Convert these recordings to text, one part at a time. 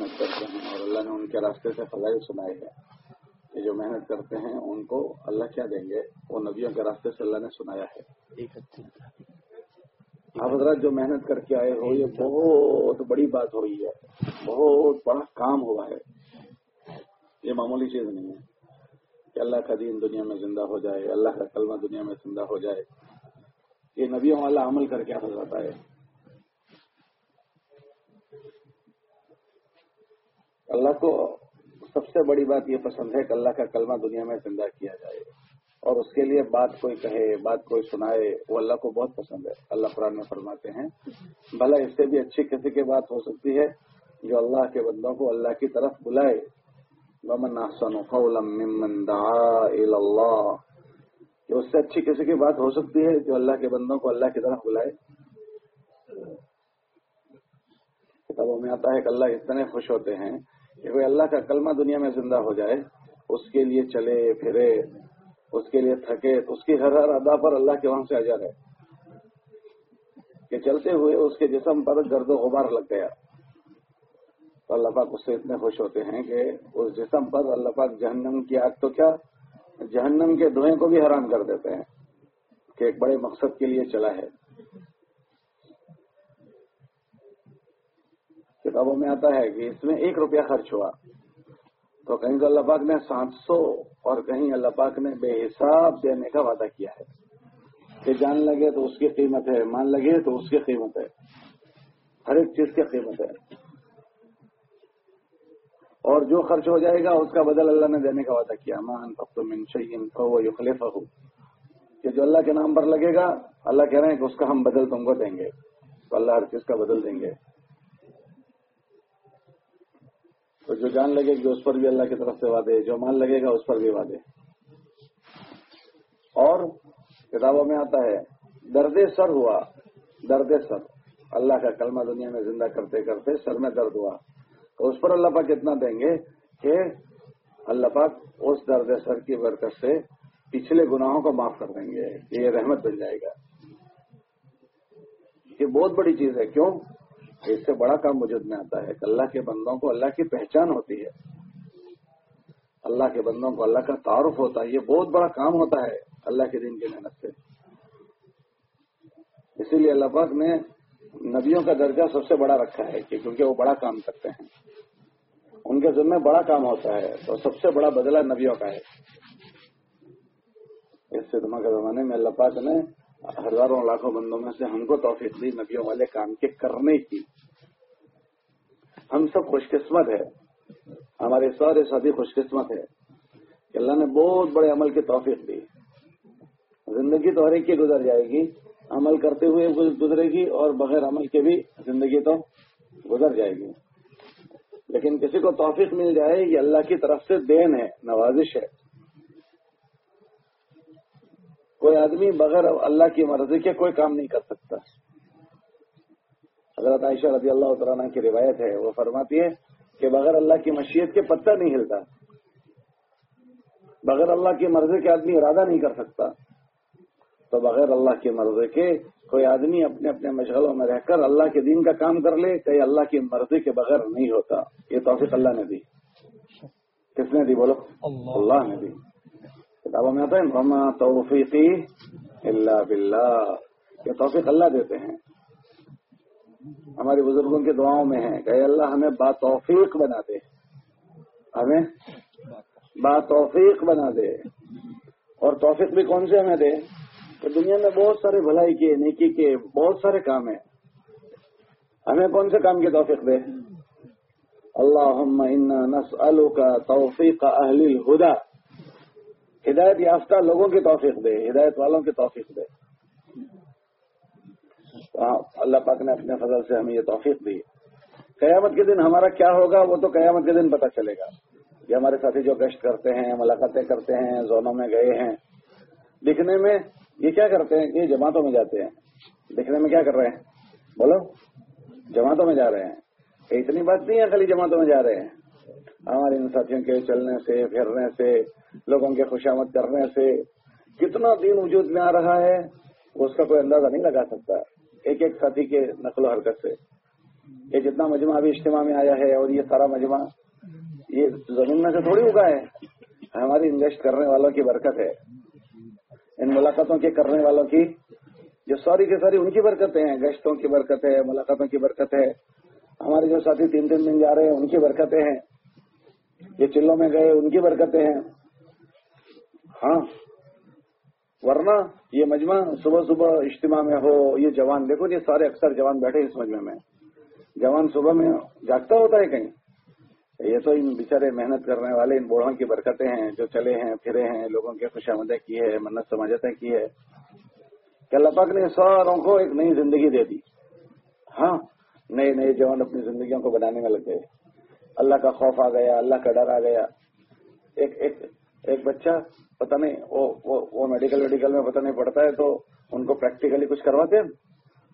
محنت کرتے ہیں اور اللہ نے ان کے راستے سے فضائی سنائے ہیں کہ جو محنت کرتے ہیں ان کو اللہ کیا دیں گے؟ وہ نبیوں کے راستے سے اللہ نے سنایا ہے۔ آپ حضرات جو محنت کر کے آئے ہو یہ بہت بڑی بات ہوئی ہے۔ بہت بڑا کام ہوا ہے۔ یہ معمولی چیز نہیں ہے کہ اللہ کا دین دنیا میں زندہ ہو جائے اللہ کا کلمہ دنیا میں زندہ ہو جائے۔ یہ نبیوں والا عمل کر کے حضرت آئے۔ اللہ کو سب سے بڑی بات یہ پسند ہے کہ اللہ کا کلمہ دنیا میں زندہ کیا جائے اور اس کے لیے بات کوئی کہے، بات کوئی سنائے، وہ اللہ کو بہت پسند ہے۔ اللہ قرآن میں فرماتے ہیں، بھلا اس سے بھی اچھی کسی کی بات ہو سکتی ہے جو اللہ کے بندوں کو اللہ کی طرف بلائے۔ ممن ممن دعا اللہ کہ اس سے اچھی کسی کی بات ہو سکتی ہے جو اللہ کے بندوں کو اللہ کی طرف بلائے۔ کتابوں میں آتا ہے کہ اللہ اتنے خوش ہوتے ہیں کہ کوئی اللہ کا کلمہ دنیا میں زندہ ہو جائے، اس کے لیے چلے، پھرے، اس کے لیے تھکے، اس کی ہر ہر ادا پر اللہ کے وہاں سے اجر ہے۔ کہ چلتے ہوئے اس کے جسم پر گرد و غبار لگ گیا۔ تو اللہ پاک اس سے اتنے خوش ہوتے ہیں کہ اس جسم پر اللہ پاک جہنم کی آگ تو کیا؟ جہنم کے دھوئیں کو بھی حرام کر دیتے ہیں کہ ایک بڑے مقصد کے لیے چلا ہے۔ کتابوں میں آتا ہے کہ اس میں ایک روپیہ خرچ ہوا۔ تو کہیں تو اللہ پاک نے سات سو اور کہیں اللہ پاک نے بے حساب دینے کا وعدہ کیا ہے۔ کہ جان لگے تو اس کی قیمت ہے، مان لگے تو اس کی قیمت ہے۔ ہر ایک چیز کی قیمت ہے۔ اور جو خرچ ہو جائے گا، اس کا بدل اللہ نے دینے کا وعدہ کیا۔ مان تو منشین خلیفہ ہو کہ جو اللہ کے نام پر لگے گا، اللہ کہہ رہے ہیں کہ اس کا ہم بدل تم کو دیں گے۔ تو اللہ ہر چیز کا بدل دیں گے۔ تو جو جان لگے گی اس پر بھی اللہ کی طرف سے وعدے جو مان لگے گا اس پر بھی وعدے اور کتابوں میں آتا ہے، درد سر ہوا، درد سر۔ اللہ کا کلمہ دنیا میں زندہ کرتے کرتے سر میں درد ہوا۔ تو اس پر اللہ پاک کتنا دیں گے کہ اللہ پاک اس درد سر کی برکت سے پچھلے گناہوں کو معاف کر دیں گے۔ یہ رحمت بن جائے گا۔ یہ بہت بڑی چیز ہے۔ کیوں؟ اس سے بڑا کام وجود میں آتا ہے کہ اللہ کے بندوں کو اللہ کی پہچان ہوتی ہے۔ اللہ کے بندوں کو اللہ کا تعارف ہوتا ہے۔ یہ بہت بڑا کام ہوتا ہے اللہ کے دن کی محنت سے۔ اسی لیے اللہ پاک نے نبیوں کا درجہ سب سے بڑا رکھا ہے کہ کیونکہ وہ بڑا کام کرتے ہیں۔ ان کے ذمہ بڑا کام ہوتا ہے تو سب سے بڑا بدلہ نبیوں کا ہے۔ اس سے کے زمانے میں اللہ پاک نے ہزاروں لاکھوں بندوں میں سے ہم کو توفیق دی، نبیوں والے کام کے کرنے کی۔ ہم سب خوش قسمت ہے ہمارے سارے ساتھی خوش قسمت ہے کہ اللہ نے بہت بڑے عمل کی توفیق دی۔ زندگی تو ہر ایک کی گزر جائے گی۔ عمل کرتے ہوئے گزرے گی اور بغیر عمل کے بھی زندگی تو گزر جائے گی۔ لیکن کسی کو توفیق مل جائے یہ اللہ کی طرف سے دین ہے، نوازش ہے۔ کوئی آدمی بغیر اللہ کی مرضی کے کوئی کام نہیں کر سکتا۔ حضرت عائشہ رضی اللہ تعالیٰ کی روایت ہے وہ فرماتی ہے کہ بغیر اللہ کی مشیت کے پتہ نہیں ہلتا۔ بغیر اللہ کی مرضی کے آدمی ارادہ نہیں کر سکتا۔ تو بغیر اللہ کی مرضی کے کوئی آدمی اپنے اپنے مشغلوں میں رہ کر اللہ کے دین کا کام کر لے کہ اللہ کی مرضی کے بغیر نہیں ہوتا۔ یہ توفیق اللہ نے دی۔ کس نے دی؟ بولو۔ اللہ نے دی۔ کتابوں میں آتا ہے مما توفیقی اللہ بلّہ یہ توفیق اللہ دیتے ہیں۔ ہمارے بزرگوں کے دعاؤں میں ہے کہ اللہ، ہمیں با توفیق بنا دے۔ ہمیں با توفیق بنا دے۔ اور توفیق بھی کون سے ہمیں دے؟ کہ دنیا میں بہت سارے بھلائی کے نیکی کے بہت سارے کام ہیں۔ ہمیں کون سے کام کی توفیق دے؟ اللہ نسلو کا توفیق اہل الہدا ہدایت یافتہ لوگوں کی توفیق دے، ہدایت والوں کی توفیق دے۔ اللہ پاک نے اپنے فضل سے ہمیں یہ توفیق دی۔ قیامت کے دن ہمارا کیا ہوگا وہ تو قیامت کے دن پتہ چلے گا۔ یہ ہمارے ساتھی جو گشت کرتے ہیں، ملاقاتیں کرتے ہیں، زونوں میں گئے ہیں۔ دکھنے میں یہ کیا کرتے ہیں؟ یہ جماعتوں میں جاتے ہیں۔ دکھنے میں کیا کر رہے ہیں؟ بولو، جماعتوں میں جا رہے ہیں۔ اتنی بات نہیں ہے، خالی جماعتوں میں جا رہے ہیں۔ ہمارے ان ساتھیوں کے چلنے سے، پھرنے سے لوگوں کے خوشامد کرنے سے کتنا دین وجود میں آ رہا ہے، اس کا کوئی اندازہ نہیں لگا سکتا۔ ایک ایک ساتھی کے نقل و حرکت سے۔ یہ جتنا مجمع ابھی اجتماع میں آیا ہے اور یہ سارا مجمع، یہ زمین میں سے تھوڑی اگا ہے۔ ہماری انویسٹ کرنے والوں کی برکت ہے۔ ان ملاقاتوں کے کرنے والوں کی جو ساری کے ساری ان کی برکتیں ہیں گشتوں کی برکت ہے، ملاقاتوں کی برکت ہے۔ ہمارے جو ساتھی تین تین دن جا رہے ہیں، ان کی برکتیں ہیں۔ یہ چلوں میں گئے، ان کی برکتیں ہیں۔ ہاں۔ ورنہ یہ مجمع صبح صبح اجتماع میں ہو، یہ جوان، دیکھو یہ سارے اکثر جوان بیٹھے اس مجمع میں۔ جوان صبح میں جاگتا ہوتا ہے کہیں۔ یہ تو ان بےچارے محنت کرنے والے، ان بوڑھوں کی برکتیں ہیں، جو چلے ہیں، پھرے ہیں، لوگوں کی خوش آمدیں کی ہے، منت سماجتیں کی ہے۔ کہ اللہ پاک نے ساروں کو ایک نئی زندگی دے دی۔ ہاں نئے نئے جوان اپنی زندگیوں کو بنانے میں لگ گئے۔ اللہ کا خوف آ گیا، اللہ کا ڈر آ گیا۔ ایک ایک ایک بچہ پتہ نہیں، وہ میڈیکل ویڈیکل میں پتہ نہیں پڑتا ہے تو ان کو پریکٹیکلی کچھ کرواتے ہیں۔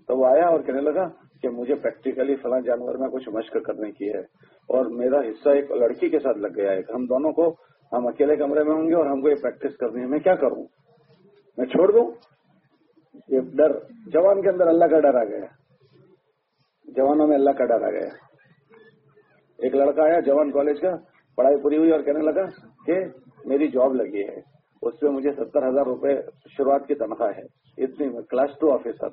تو وہ آیا اور کہنے لگا کہ مجھے پریکٹیکلی فلاں جانور میں کچھ مشق کرنے کی ہے۔ اور میرا حصہ ایک لڑکی کے ساتھ لگ گیا ہے۔ ہم دونوں کو، ہم اکیلے کمرے میں ہوں گے اور ہم کو یہ پریکٹس کرنی ہے۔ میں کیا کروں؟ میں چھوڑ دوں؟ یہ ڈر، جوان کے اندر اللہ کا ڈر آ گیا جوانوں میں اللہ کا ڈر آ گیا ایک لڑکا آیا جوان کالج کا، پڑھائی پوری ہوئی اور کہنے لگا کہ میری جاب لگی ہے، اس پہ مجھے ستر ہزار روپے شروعات کی تنخواہ ہے۔ اتنی کلاس ٹو آفیسر۔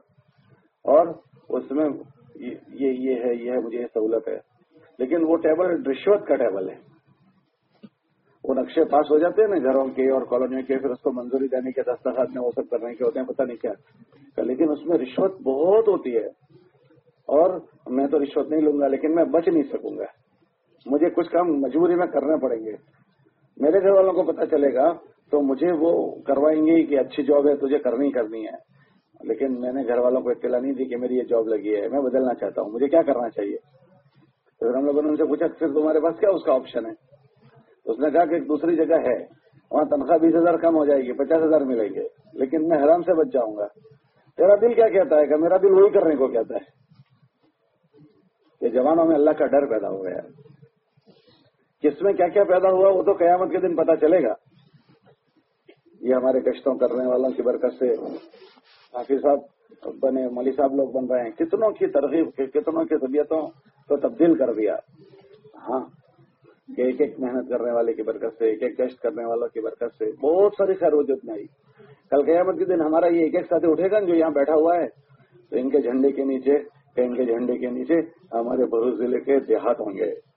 اور اس میں یہ یہ ہے یہ ہے مجھے یہ سہولت ہے۔ لیکن وہ ٹیبل رشوت کا ٹیبل ہے۔ وہ نقشے پاس ہو جاتے ہیں نا گھروں کے اور کالونیوں کے، پھر اس کو منظوری دینے کے دستخط میں وہ سب کرنے کے ہوتے ہیں، پتہ نہیں کیا۔ لیکن اس میں رشوت بہت ہوتی ہے۔ اور میں تو رشوت نہیں لوں گا، لیکن میں بچ نہیں سکوں گا۔ مجھے کچھ کام مجبوری میں کرنے پڑیں گے۔ میرے گھر والوں کو پتا چلے گا تو مجھے وہ کروائیں گے کہ اچھی جاب ہے، تجھے کرنی کرنی ہے۔ لیکن میں نے گھر والوں کو اطلاع نہیں دی کہ میری یہ جاب لگی ہے۔ میں بدلنا چاہتا ہوں۔ مجھے کیا کرنا چاہیے؟ پھر ہم لوگوں نے ان سے پوچھا، پھر تمہارے پاس کیا اس کا آپشن ہے؟ اس نے کہا کہ ایک دوسری جگہ ہے۔ وہاں تنخواہ بیس ہزار کم ہو جائے گی، پچاس ہزار ملیں گے۔ لیکن میں حرام سے بچ جاؤں گا۔ تیرا دل کیا کہتا ہے؟ کہ میرا دل وہی کرنے کو کہتا ہے۔ کہ جوانوں میں اللہ کا ڈر پیدا ہو گیا۔ کس میں کیا کیا پیدا ہوا وہ تو قیامت کے دن پتا چلے گا۔ یہ ہمارے کشتوں کرنے والوں کی برکت سے حافظ صاحب بنے ملی صاحب لوگ بن رہے ہیں۔ کتنوں کی ترغیب، کتنوں کی طبیعتوں کو تبدیل کر دیا۔ ہاں کہ ایک ایک محنت کرنے والے کی برکت سے، ایک ایک کشت کرنے والوں کی برکت سے بہت ساری خیر وجود میں آئی۔ کل قیامت کے دن ہمارا یہ ایک ایک ساتھی اٹھے گا، جو یہاں بیٹھا ہوا ہے، تو ان کے جھنڈے کے نیچے، ان کے جھنڈے کے نیچے ہمارے بروز ضلع کے دیہات ہوں گے۔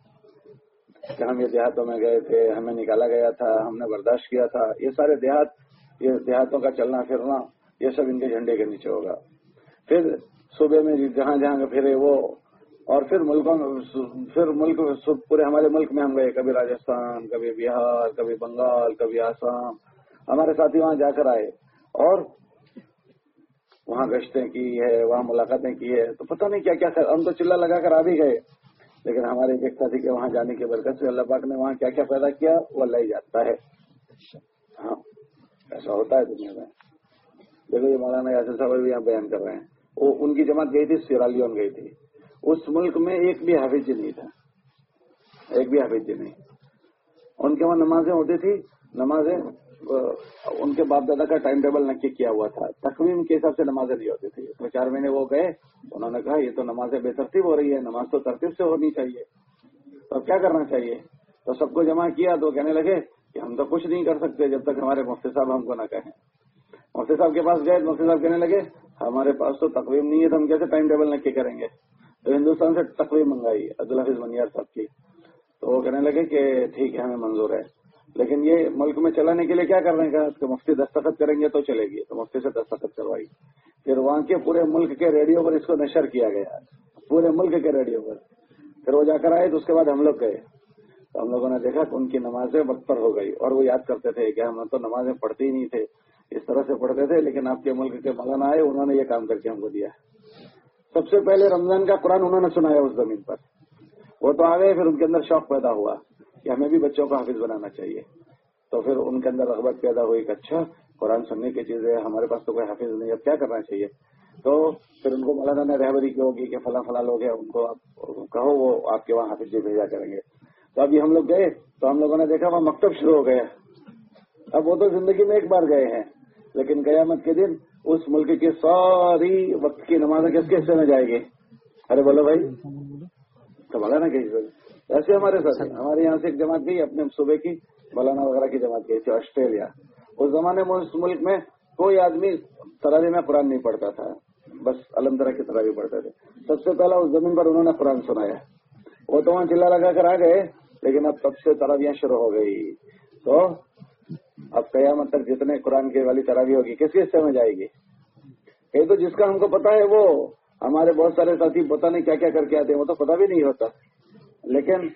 کہ ہم یہ دیہاتوں میں گئے تھے، ہمیں نکالا گیا تھا، ہم نے برداشت کیا تھا۔ یہ سارے دیہات، یہ دیہاتوں کا چلنا پھرنا، یہ سب ان کے جھنڈے کے نیچے ہوگا۔ پھر صوبے میں جی جہاں جہاں پھرے وہ، اور پھر ملکوں میں، پھر ملک پورے ہمارے ملک میں ہم گئے۔ کبھی راجستھان، کبھی بہار، کبھی بنگال، کبھی آسام۔ ہمارے ساتھی وہاں جا کر آئے اور وہاں گشتیں کی ہے، وہاں ملاقاتیں کی ہے۔ تو پتہ نہیں کیا کیا ہم تو چلا لگا کر آ بھی گئے۔ لیکن ہمارے ایک ساتھی کے وہاں جانے کی برکت سے اللہ پاک نے وہاں کیا کیا پیدا کیا؟ وہ اللہ ہی جانتا ہے۔ ہاں ایسا ہوتا ہے دنیا میں۔ دیکھو یہ مولانا یاسر صاحب بھی یہاں بیان کر رہے ہیں۔ وہ ان کی جماعت گئی تھی سیرالیون گئی تھی۔ اس ملک میں ایک بھی حافظ جی نہیں تھا۔ ایک بھی حافظ جی نہیں۔ ان کے وہاں نمازیں ہوتی تھی نمازیں ان کے باپ دادا کا ٹائم ٹیبل نکی کیا ہوا تھا۔ تقویم کے حساب سے نمازیں نہیں ہوتی تھی اس میں چار مہینے وہ گئے، انہوں نے کہا، یہ تو نمازیں بے ترتیب ہو رہی ہے نماز تو ترتیب سے ہونی چاہیے۔ تو اب کیا کرنا چاہیے؟ تو سب کو جمع کیا، تو کہنے لگے کہ ہم تو کچھ نہیں کر سکتے جب تک ہمارے مفتی صاحب ہم کو نہ کہیں۔ مفتی صاحب کے پاس گئے، مفتی صاحب کہنے لگے، ہمارے پاس تو تقویم نہیں ہے، تو ہم کیسے ٹائم ٹیبل نکی کریں گے؟ تو ہندوستان سے تقویم منگائی، عبدالحفیظ منیار صاحب کی۔ تو وہ کہنے لگے کہ ٹھیک ہے، ہمیں منظور ہے۔ لیکن یہ ملک میں چلانے کے لیے کیا کرنے کا کہ مفتی دستخط کریں گے تو چلے گی۔ تو مفتی سے دستخط کروائی۔ پھر وہاں کے پورے ملک کے ریڈیو پر اس کو نشر کیا گیا۔ پورے ملک کے ریڈیو پر۔ پھر وہ جا کر آئے، تو اس کے بعد ہم لوگ گئے۔ تو ہم لوگوں نے دیکھا کہ ان کی نمازیں وقت پر ہو گئی۔ اور وہ یاد کرتے تھے کہ ہم تو نمازیں پڑھتے ہی نہیں تھے۔ اس طرح سے پڑھتے تھے، لیکن آپ کے ملک کے مولانا آئے، انہوں نے یہ کام کر کے ہم کو دیا۔ سب سے پہلے رمضان کا قرآن انہوں نے سنایا اس زمین پر۔ وہ تو آ گئے، پھر ان کے اندر شوق پیدا ہوا۔ کہ ہمیں بھی بچوں کو حافظ بنانا چاہیے۔ تو پھر ان کے اندر رغبت پیدا ہوئی کہ اچھا قرآن سننے کی چیز ہے ہمارے پاس تو کوئی حافظ نہیں، اب کیا کرنا چاہیے؟ تو پھر ان کو مولانا نے رہبری کی ہوگی کہ فلاں فلاں لوگ ہیں، ان کو آپ کہو، وہ آپ کے وہاں حافظ جی بھیجا کریں گے۔ تو ابھی ہم لوگ گئے، تو ہم لوگوں نے دیکھا وہاں مکتب شروع ہو گیا۔ اب وہ تو زندگی میں ایک بار گئے ہیں، لیکن قیامت کے دن اس ملک کی ساری وقت کی نمازیں کس کے حصے میں جائے گی؟ ارے بولو بھائی، تو بولا نا ایسے ہمارے ساتھ ہمارے یہاں سے ایک جماعت گئی اپنے صوبے کی مولانا وغیرہ کی جماعت گئی تھی آسٹریلیا۔ اس زمانے میں اس ملک میں کوئی آدمی تراوی میں قرآن نہیں پڑھتا تھا۔ بس الم طرح کی تراوی پڑھتے تھے۔ سب سے پہلا اس زمین پر انہوں نے قرآن سنایا۔ وہ تو وہاں چلا لگا کر آ گئے لیکن اب تب سے تراویاں شروع ہو گئی۔ تو اب قیامت تک جتنے قرآن کی والی تراوی ہوگی کس کے حصے میں جائے گی؟ یہ تو جس کا ہم کو پتا ہے وہ ہمارے بہت سارے ساتھی پتا نہیں کیا کیا کر کے آتے ہیں وہ تو پتا بھی نہیں ہوتا۔ لیکن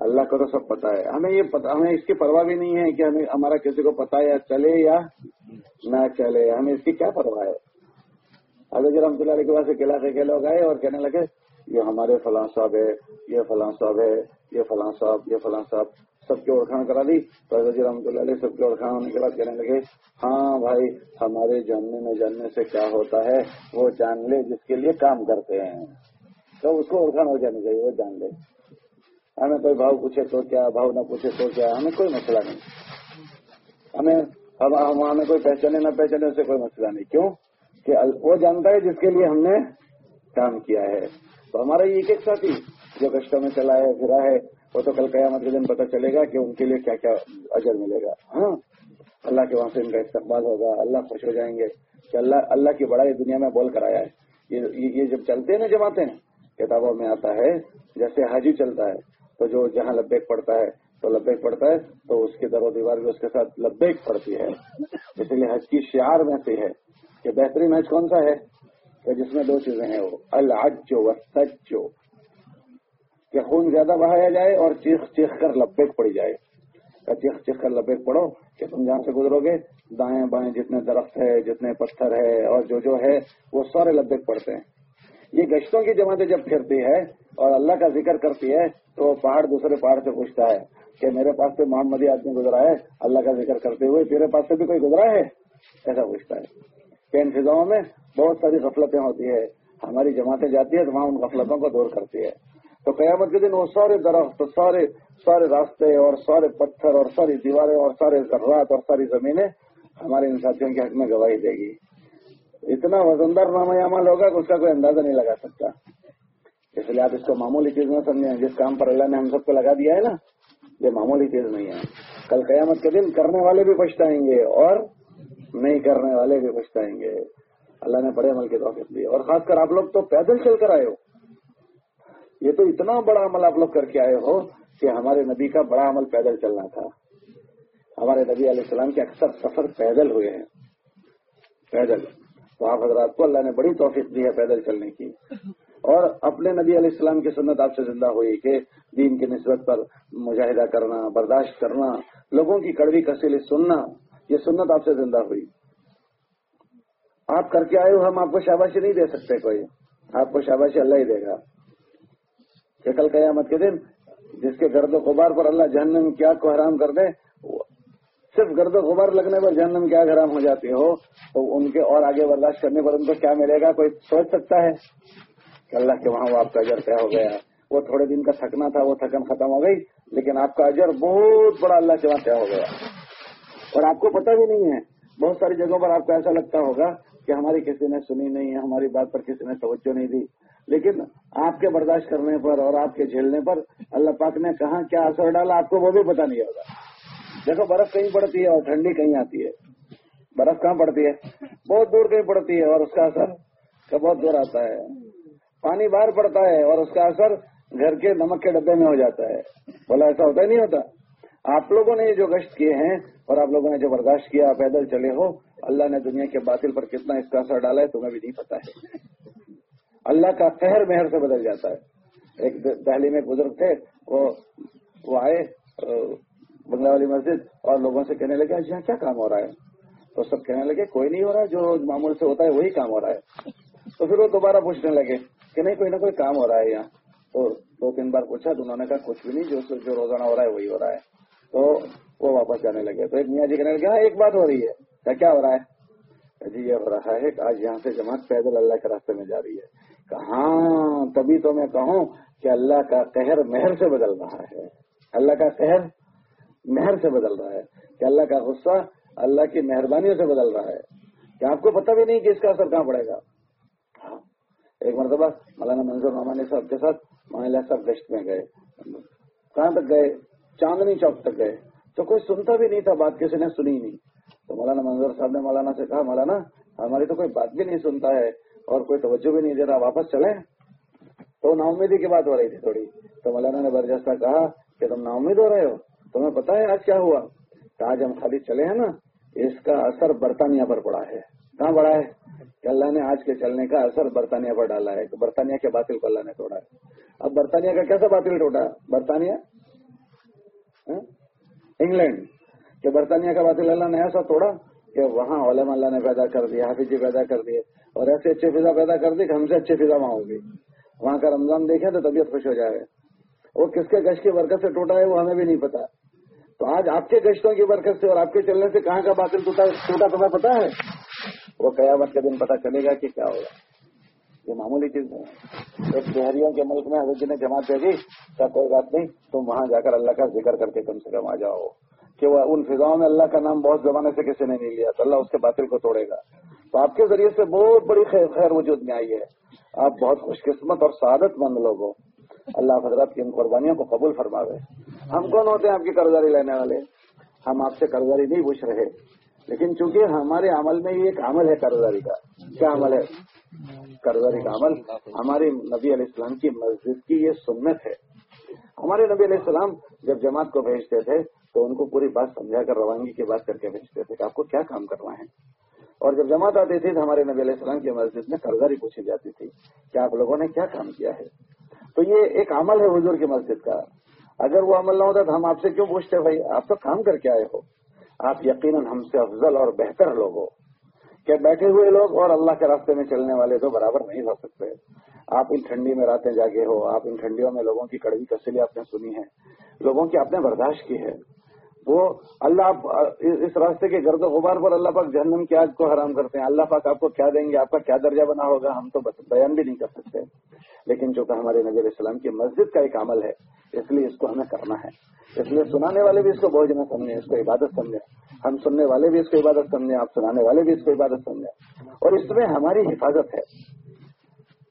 اللہ کو تو سب پتا ہے۔ ہمیں یہ پتا ہمیں اس کی پرواہ بھی نہیں ہے کہ ہمیں ہمارا کسی کو پتا یا چلے یا نہ چلے۔ ہمیں اس کی کیا پرواہ ہے؟ اگر رحمۃ اللہ علیہ کے پاس علاقے کے لوگ آئے اور کہنے لگے، یہ ہمارے فلاں صاحب ہے، یہ فلاں صاحب ہے، یہ فلاں صاحب، یہ فلاں صاحب، سب کی اوڑکھان کرا دی۔ تو حضرت جی رحمۃ اللہ علیہ سب کی اوڑکھان ہونے کے بعد کہنے لگے ہاں بھائی، ہمارے جاننے میں جاننے سے کیا ہوتا ہے؟ وہ جان لے، جس کے لیے کام کرتے ہیں۔ تو اس کو اوڑکھان ہو جانی چاہیے، وہ جان لے۔ ہمیں کوئی بھاؤ پوچھے تو کیا، بھاؤ نہ پوچھے تو کیا، ہمیں کوئی مسئلہ نہیں۔ ہمیں ہمیں کوئی پہچانے نہ پہچانے اسے کوئی مسئلہ نہیں۔ کیوں؟ کہ وہ جانتا ہے جس کے لیے ہم نے کام کیا ہے۔ تو ہمارا یہ ایک ایک ساتھی جو کشتوں میں چلا ہے، پھرا ہے، وہ تو کل قیامت کے دن پتہ چلے گا کہ ان کے لیے کیا کیا اجر ملے گا۔ ہاں اللہ کے وہاں سے ان کا استقبال ہوگا، اللہ خوش ہو جائیں گے کہ اللہ اللہ کی بڑائی دنیا میں بول کر آیا ہے۔ یہ جب چلتے ہیں نا جماتے ہیں کتابوں میں آتا ہے، جیسے حاجی چلتا ہے تو جو جہاں لبیک پڑتا ہے، تو لبیک پڑتا ہے، تو اس کی در و دیوار بھی اس کے ساتھ لبیک پڑتی ہے۔ اس لیے حج کی شعار میں سے ہے کہ بہترین حج کون سا ہے؟ کہ جس میں دو چیزیں ہیں وہ الحجو و سچو کہ خون زیادہ بہایا جائے اور چیخ چیخ کر لبیک پڑی جائے۔ چیخ چیخ کر لبیک پڑو کہ تم جہاں سے گزرو گے، دائیں بائیں جتنے درخت ہے جتنے پتھر ہے اور جو جو ہے، وہ سارے لبیک پڑتے ہیں۔ یہ گشتوں کی جماعتیں جب پھرتی ہے اور اللہ کا ذکر کرتی ہے تو پہاڑ دوسرے پہاڑ سے پوچھتا ہے کہ میرے پاس سے محمدی آدمی گزرا ہے؟ اللہ کا ذکر کرتے ہوئے تیرے پاس سے بھی کوئی گزرا ہے؟ ایسا پوچھتا ہے۔ کہ ان فضاؤں میں بہت ساری غفلتیں ہوتی ہے ہماری جماعتیں جاتی ہے تو وہاں ان غفلتوں کو دور کرتی ہے تو قیامت کے دن وہ سارے درخت، سارے سارے راستے اور سارے پتھر اور ساری دیواریں اور سارے ذرات اور ساری زمینیں ہمارے ان ساتھیوں کے حق میں گواہی دے گی۔ اتنا وزندر نامہ عمل ہوگا کہ اس کا کوئی اندازہ نہیں لگا سکتا۔ اس لیے آپ اس کو معمولی چیز نہ سمجھیں، جس کام پر اللہ نے ہم سب کو لگا دیا ہے نا، یہ معمولی چیز نہیں ہے۔ کل قیامت کے دن کرنے والے بھی پچھتائیں گے اور نہیں کرنے والے بھی پچھتائیں گے۔ اللہ نے بڑے عمل کے توفیق دی۔ اور خاص کر آپ لوگ تو پیدل چل کر آئے ہو۔ یہ تو اتنا بڑا عمل آپ لوگ کر کے آئے ہو کہ ہمارے نبی کا بڑا عمل پیدل چلنا تھا۔ ہمارے نبی علیہ السلام کے اکثر سفر پیدل ہوئے ہیں۔ پیدل۔ تو آپ حضرات کو اللہ نے بڑی توفیق دی ہے پیدل چلنے کی۔ اور اپنے نبی علیہ السلام کی سنت آپ سے زندہ ہوئی کہ دین کی نسبت پر مجاہدہ کرنا، برداشت کرنا، لوگوں کی کڑوی کسیلی سننا، یہ سنت آپ سے زندہ ہوئی۔ آپ کر کے آئے ہو، ہم آپ کو شاباشی نہیں دے سکتے کوئی۔ آپ کو شاباشی اللہ ہی دے گا۔ کہ کل قیامت کے دن جس کے گرد و غبار پر اللہ جہنم کیا کو حرام کر دے، صرف گرد و غبار لگنے پر جہنم کیا حرام ہو جاتی ہو، تو ان کے اور آگے برداشت کرنے پر ان کو کیا ملے گا؟ کوئی سوچ سکتا ہے؟ کہ اللہ کے وہاں وہ آپ کا اجر کیا ہو گیا۔ وہ تھوڑے دن کا تھکنا تھا، وہ تھکن ختم ہو گئی، لیکن آپ کا اجر بہت بڑا اللہ کے وہاں کیا ہو گیا۔ اور آپ کو پتہ بھی نہیں ہے، بہت ساری جگہوں پر آپ کو ایسا لگتا ہوگا کہ ہماری کسی نے سنی نہیں ہے ہماری بات پر کسی نے توجہ نہیں دی۔ لیکن آپ کے برداشت کرنے پر اور آپ کے جھیلنے پر اللہ پاک نے کہاں کیا اثر ڈالا؟ آپ کو وہ بھی پتا نہیں ہوگا۔ دیکھو، برف کہیں پڑتی ہے اور ٹھنڈی کہیں آتی ہے۔ برف کہاں پڑتی ہے؟ بہت دور کہیں پڑتی ہے اور اس کا اثر بہت دور آتا ہے۔ پانی باہر پڑتا ہے اور اس کا اثر گھر کے نمک کے ڈبے میں ہو جاتا ہے۔ بولا ایسا ہوتا ہی نہیں ہوتا۔ آپ لوگوں نے جو گشت کیے ہیں اور آپ لوگوں نے جو برداشت کیا پیدل چلے ہو، اللہ نے دنیا کے باطل پر کتنا اس کا اثر ڈالا ہے تمہیں بھی نہیں پتا ہے۔ اللہ کا قہر مہر سے بدل جاتا ہے۔ ایک دہلی میں بزرگ تھے، وہ آئے بنگلہ والی مسجد اور لوگوں سے کہنے لگے یہاں کیا کام ہو رہا ہے؟ تو سب کہنے لگے، کوئی نہیں ہو رہا، جو معمول سے ہوتا ہے وہی کام ہو رہا ہے۔ تو پھر وہ دوبارہ پوچھنے لگے کہ نہیں، کوئی نہ کوئی کام ہو رہا ہے یہاں۔ تو دو تین بار پوچھا تو انہوں نے کہا کچھ بھی نہیں، جو جو روزانہ ہو رہا ہے وہی ہو رہا ہے۔ تو وہ واپس جانے لگے۔ تو ایک میاں جی کہنے لگے ہاں ایک بات ہو رہی ہے۔ کیا ہو رہا ہے؟ جی یہ ہو رہا ہے کہ آج یہاں سے جماعت پیدل اللہ کے راستے میں جا رہی ہے۔ کہاں تبھی تو میں کہوں کہ اللہ کا قہر مہر سے بدل رہا ہے۔ اللہ کا قہر مہر سے بدل رہا ہے۔ کہ اللہ کا غصہ اللہ کی مہربانیوں سے بدل رہا ہے۔ کہ آپ کو پتہ بھی نہیں کہ اس کا اثر کہاں پڑے گا؟ ایک مرتبہ مولانا منظور مامانی صاحب کے ساتھ مولانا صاحب گشت میں گئے۔ کہاں تک گئے؟ چاندنی چوک تک گئے۔ تو کوئی سنتا بھی نہیں تھا، بات کسی نے سنی نہیں۔ تو مولانا منظور صاحب نے مولانا سے کہا، مولانا، ہماری تو کوئی بات بھی نہیں سنتا ہے اور کوئی توجہ بھی نہیں دے رہا، واپس چلے تو نا امیدی کی بات ہو رہی تھی تھوڑی۔ تو مولانا نے برجستہ کہا کہ تم نا امید ہو رہے ہو؟ تمہیں پتا ہے آج کیا ہوا؟ آج ہم خالی چلے ہیں نا، اس کا اثر برطانیہ پر پڑا ہے۔ کہاں پڑا ہے؟ کہ اللہ نے آج کے چلنے کا اثر برطانیہ پر ڈالا ہے، کہ برطانیہ کے باطل کو اللہ نے توڑا ہے۔ اب برطانیہ کا کیسا باطل ٹوٹا؟ برطانیہ؟ ہاں؟ انگلینڈ۔ کہ برطانیہ کا باطل اللہ نے ایسا توڑا کہ وہاں علم اللہ نے پیدا کر دیا حافظ جی پیدا کر دیے، اور ایسے اچھے فضا پیدا کر دی کہ ہم سے اچھے فضا وہاں ہوگی۔ وہاں کا رمضان دیکھیں تو طبیعت خوش ہو جائے۔ وہ کس کے گش کی برکت سے ٹوٹا ہے وہ ہمیں بھی نہیں پتا۔ تو آج آپ کے گشتوں کی برکت سے اور آپ کے چلنے سے کہاں کا باطل ٹوٹا ٹوٹا تمہیں پتا ہے؟ وہ قیامت کے دن پتا چلے گا کہ کیا ہوگا یہ معمولی چیز نہیں ایک شہریوں کے ملک میں حضرت نے جماعت دے دی کیا کوئی بات نہیں، تم وہاں جا کر اللہ کا ذکر کر کے کم سے کم آ جاؤ۔ کہ وہ ان فضاؤں میں اللہ کا نام بہت زمانے سے کسی نے نہیں لیا، تو اللہ اس کے باطل کو توڑے گا۔ تو آپ کے ذریعے سے بہت بڑی خیر خیر وجود میں آئی ہے۔ آپ بہت خوش قسمت اور سعادت مند لوگ ہو۔ اللہ حضرت کی ان قربانیوں کو قبول فرماوے۔ ہم کون ہوتے ہیں آپ کی قرضداری لینے والے؟ ہم آپ سے قرضداری نہیں پوچھ رہے۔ لیکن چونکہ ہمارے عمل میں یہ ایک عمل ہے قرضداری کا، کیا عمل ہے؟ قرضداری کا عمل ہمارے نبی علیہ السلام کی مسجد کی یہ سنت ہے۔ ہمارے نبی علیہ السلام جب جماعت کو بھیجتے تھے تو ان کو پوری بات سمجھا کر، روانگی کی بات کر کے بھیجتے تھے کہ آپ کو کیا کام کرنا ہے۔ اور جب جماعت آتی تھی تو ہمارے نبی علیہ السلام کی مسجد میں قرضداری پوچھی جاتی تھی کہ آپ لوگوں نے کیا کام کیا ہے۔ تو یہ ایک عمل ہے حضور کی مسجد کا۔ اگر وہ عمل نہ ہوتا تو ہم آپ سے کیوں پوچھتے بھائی؟ آپ تو کام کر کے آئے ہو۔ آپ یقیناً ہم سے افضل اور بہتر لوگ ہو۔ کہ بیٹھے ہوئے لوگ اور اللہ کے راستے میں چلنے والے تو برابر نہیں ہو سکتے۔ آپ ان ٹھنڈی میں راتیں جاگے ہو، آپ ان ٹھنڈیوں میں لوگوں کی کڑوی تسلی آپ نے سنی ہے لوگوں کی آپ نے برداشت کی ہے۔ وہ اللہ اس راستے کے گرد و غبار پر اللہ پاک جہنم کی آگ کو حرام کرتے ہیں۔ اللہ پاک آپ کو کیا دیں گے؟ آپ کا کیا درجہ بنا ہوگا؟ ہم تو بیان بھی نہیں کر سکتے۔ لیکن چونکہ ہمارے نبی علیہ السلام کی مسجد کا ایک عمل ہے، اس لیے اس کو ہمیں کرنا ہے۔ اس لیے سنانے والے بھی اس کو بوجھ نہ سمجھیں، اس کو عبادت سمجھیں۔ ہم سننے والے بھی اس کو عبادت سمجھیں، آپ سنانے والے بھی اس کو عبادت سمجھیں۔ اور اس میں ہماری حفاظت ہے۔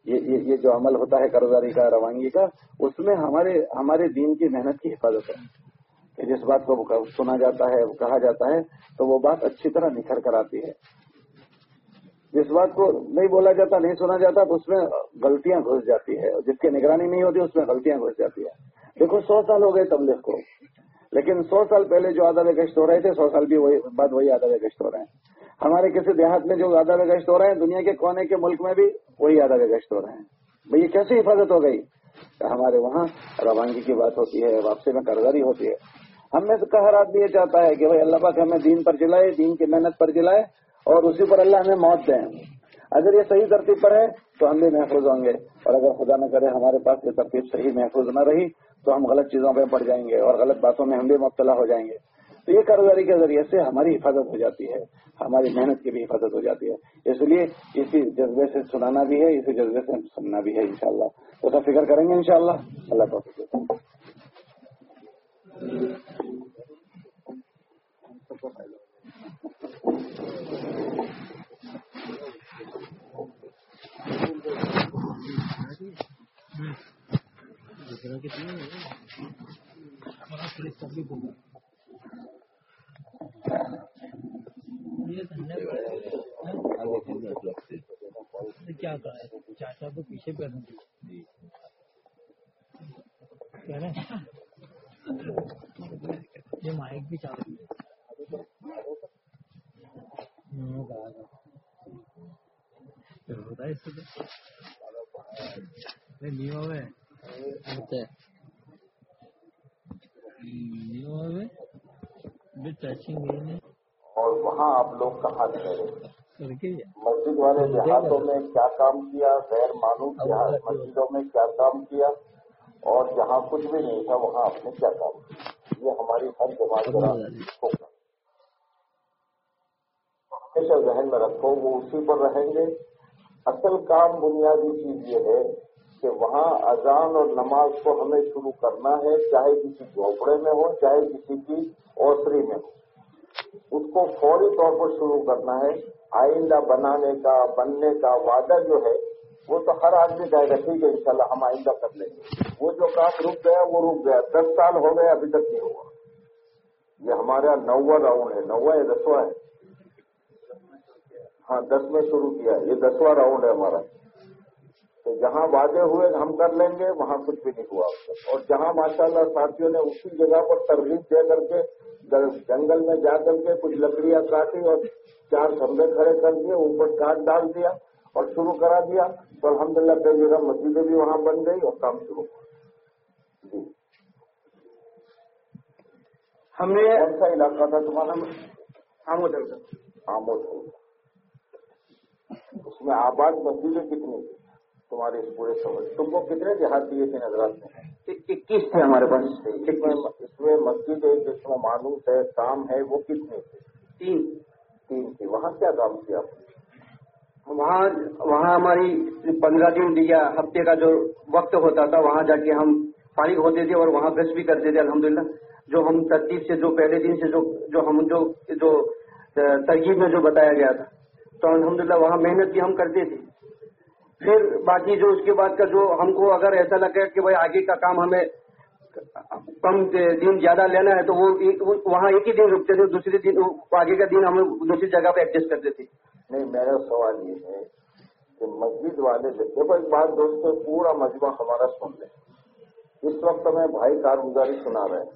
یہ جو عمل ہوتا ہے کاروباری کا، روانگی کا، اس میں ہمارے ہمارے دین کی محنت کی حفاظت ہے۔ کہ جس بات کو سنا جاتا ہے کہا جاتا ہے، تو وہ بات اچھی طرح نکھر کر آتی ہے۔ جس بات کو نہیں بولا جاتا، نہیں سنا جاتا، تو اس میں غلطیاں گھس جاتی ہے۔ جس کی نگرانی نہیں ہوتی، اس میں غلطیاں گھس جاتی ہے۔ دیکھو، سو سال ہو گئے تبلیغ کو۔ لیکن سو سال پہلے جو آدھا گشت ہو رہے تھے، سو سال بھی وہی بعد وہی آدھا گشت ہو رہے ہیں۔ ہمارے کسی دیہات میں جو آدھا گشت ہو رہے ہیں، دنیا کے کونے کے ملک میں بھی وہی آدھا گشت ہو رہے ہیں۔ بھائی، یہ کیسی حفاظت ہو گئی؟ ہمارے وہاں روانگی کی بات ہوتی ہے، واپسی میں کاروباری ہوتی ہے۔ ہم میں سے کا ہر آدمی یہ چاہتا ہے کہ بھائی اللہ پاک ہمیں دین پر چلائے دین کی محنت پر چلائے اور اسی پر اللہ ہمیں موت دیں اگر یہ صحیح ترتیب پر ہے تو ہم بھی محفوظ ہوں گے۔ اور اگر خدا نہ کرے ہمارے پاس یہ ترتیب صحیح محفوظ نہ رہی تو ہم غلط چیزوں پہ پڑ جائیں گے اور غلط باتوں میں ہم بھی مبتلا ہو جائیں گے۔ تو یہ کاروباری کے ذریعے سے ہماری حفاظت ہو جاتی ہے۔ ہماری محنت کی بھی حفاظت ہو جاتی ہے۔ اس لیے اسی جذبے سے سنانا بھی ہے، اسی جذبے سے سننا بھی ہے انشاءاللہ۔ تو سب فکر کریں گے انشاءاللہ۔ اللہ تعالیٰ کیا چاچا تو پیچھے پہ یہ مائک بھی چالو اور وہاں آپ لوگ کہاں ٹھہرے مسجد والے دیہاتوں میں کیا کام کیا؟ غیر معلوم مسجدوں میں کیا کام کیا؟ اور جہاں کچھ بھی نہیں تھا وہاں آپ نے کیا کام کیا؟ یہ ہماری ہر جماعت ذہن میں رکھو وہ اسی پر رہیں گے۔ اصل کام بنیادی چیز یہ ہے کہ وہاں اذان اور نماز کو ہمیں شروع کرنا ہے، چاہے کسی جھوپڑے میں ہو، چاہے کسی کی اوسری میں ہو۔ اس کو فوری طور پر شروع کرنا ہے۔ آئندہ بنانے کا، بننے کا وعدہ جو ہے، وہ تو ہر آدمی کہے گا ٹھیک ہے، انشاءاللہ ہم آئندہ کر لیں گے۔ وہ جو کام رک گیا، وہ رک گیا۔ دس سال ہو گئے، ابھی تک نہیں ہوا۔ یہ ہمارے یہاں نوا راؤنڈ ہے، نوا ہے دسواں ہے۔ ہاں دس میں شروع کیا یہ دسواں راؤنڈ ہے ہمارا۔ تو جہاں وعدے ہوئے ہم کر لیں گے وہاں کچھ بھی نہیں ہوا۔ اور جہاں ماشاءاللہ ساتھیوں نے اسی جگہ پر ترغیب دے کر کے جنگل میں جا کر کے کچھ لکڑیاں کاٹی اور چار کھمبے کھڑے کر دیے اوپر کاٹ ڈال دیا اور شروع کرا دیا۔ تو الحمد للہ کئی جگہ مسجدیں بھی وہاں بن گئی اور کام شروع ہوا۔ جی۔ ہم نے کون سا علاقہ تھا تمہارا؟ آمود آمود اس میں آباد مسجدیں کتنی تھی تمہارے اس پورے سمجھ تم کو کتنے دیہات دیے تھے نظرات میں؟ اکیس تھے ہمارے پاس. اس میں مسجد ہے جس میں مانوس ہے کام ہے وہ کتنے تھے تین. تین تھی. وہاں کیا کام کیا آپ نے؟ وہاں وہاں ہماری پندرہ دن یا ہفتے کا جو وقت ہوتا تھا وہاں جا کے ہم فارغ ہوتے تھے اور وہاں گشت بھی کرتے تھے الحمدللہ۔ جو ہم ترتیب سے جو پہلے دن سے جو جو ہم جو جو ترکیب میں جو بتایا گیا تھا۔ تو الحمدللہ وہاں محنت بھی ہم کرتے تھے۔ پھر باقی جو اس کے بعد کا جو ہم کو اگر ایسا لگا کہ بھائی آگے کا کام ہمیں کم دن زیادہ لینا ہے تو وہ وہاں ایک ہی دن رکتے تھے، دوسرے دن آگے کا دن ہم دوسری جگہ پہ ایڈجسٹ کرتے تھے۔ نہیں، میرا سوال یہ ہے کہ مسجد والے دیکھو ایک بات دوستوں پورا مجمع ہمارا سن لیں۔ اس وقت میں بھائی کارگزاری سنا رہے ہیں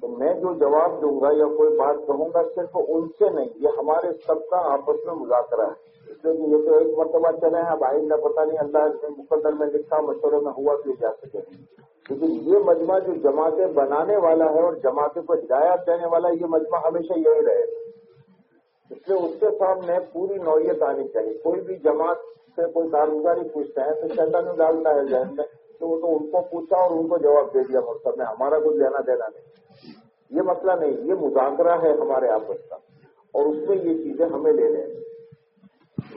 تو میں جو جواب دوں گا یا کوئی بات کہوں گا صرف ان سے نہیں، یہ ہمارے سب کا آپس میں مذاکرہ ہے۔ اس لیے کہ یہ تو ایک مرتبہ چلے ہیں، اب آئندہ پتہ نہیں اللہ مقدر میں لکھا، مشورے میں ہوا کہ جا سکے۔ لیکن یہ مجمع جو جماعتیں بنانے والا ہے اور جماعتوں کو ہدایات دینے والا، یہ مجمع ہمیشہ یہی رہے۔ اس لیے اس کے سامنے پوری نوعیت آنی چاہیے۔ کوئی بھی جماعت سے کوئی کارگزاری پوچھتا ہے تو شیطان ڈالتا ہے ذہن میں تو وہ تو ان کو پوچھا اور ان کو جواب دے دیا مقصد میں ہمارا کچھ لینا دینا نہیں۔ یہ مسئلہ نہیں یہ مذاکرہ ہے ہمارے آپس کا اور اس میں یہ چیزیں ہمیں لے لیں۔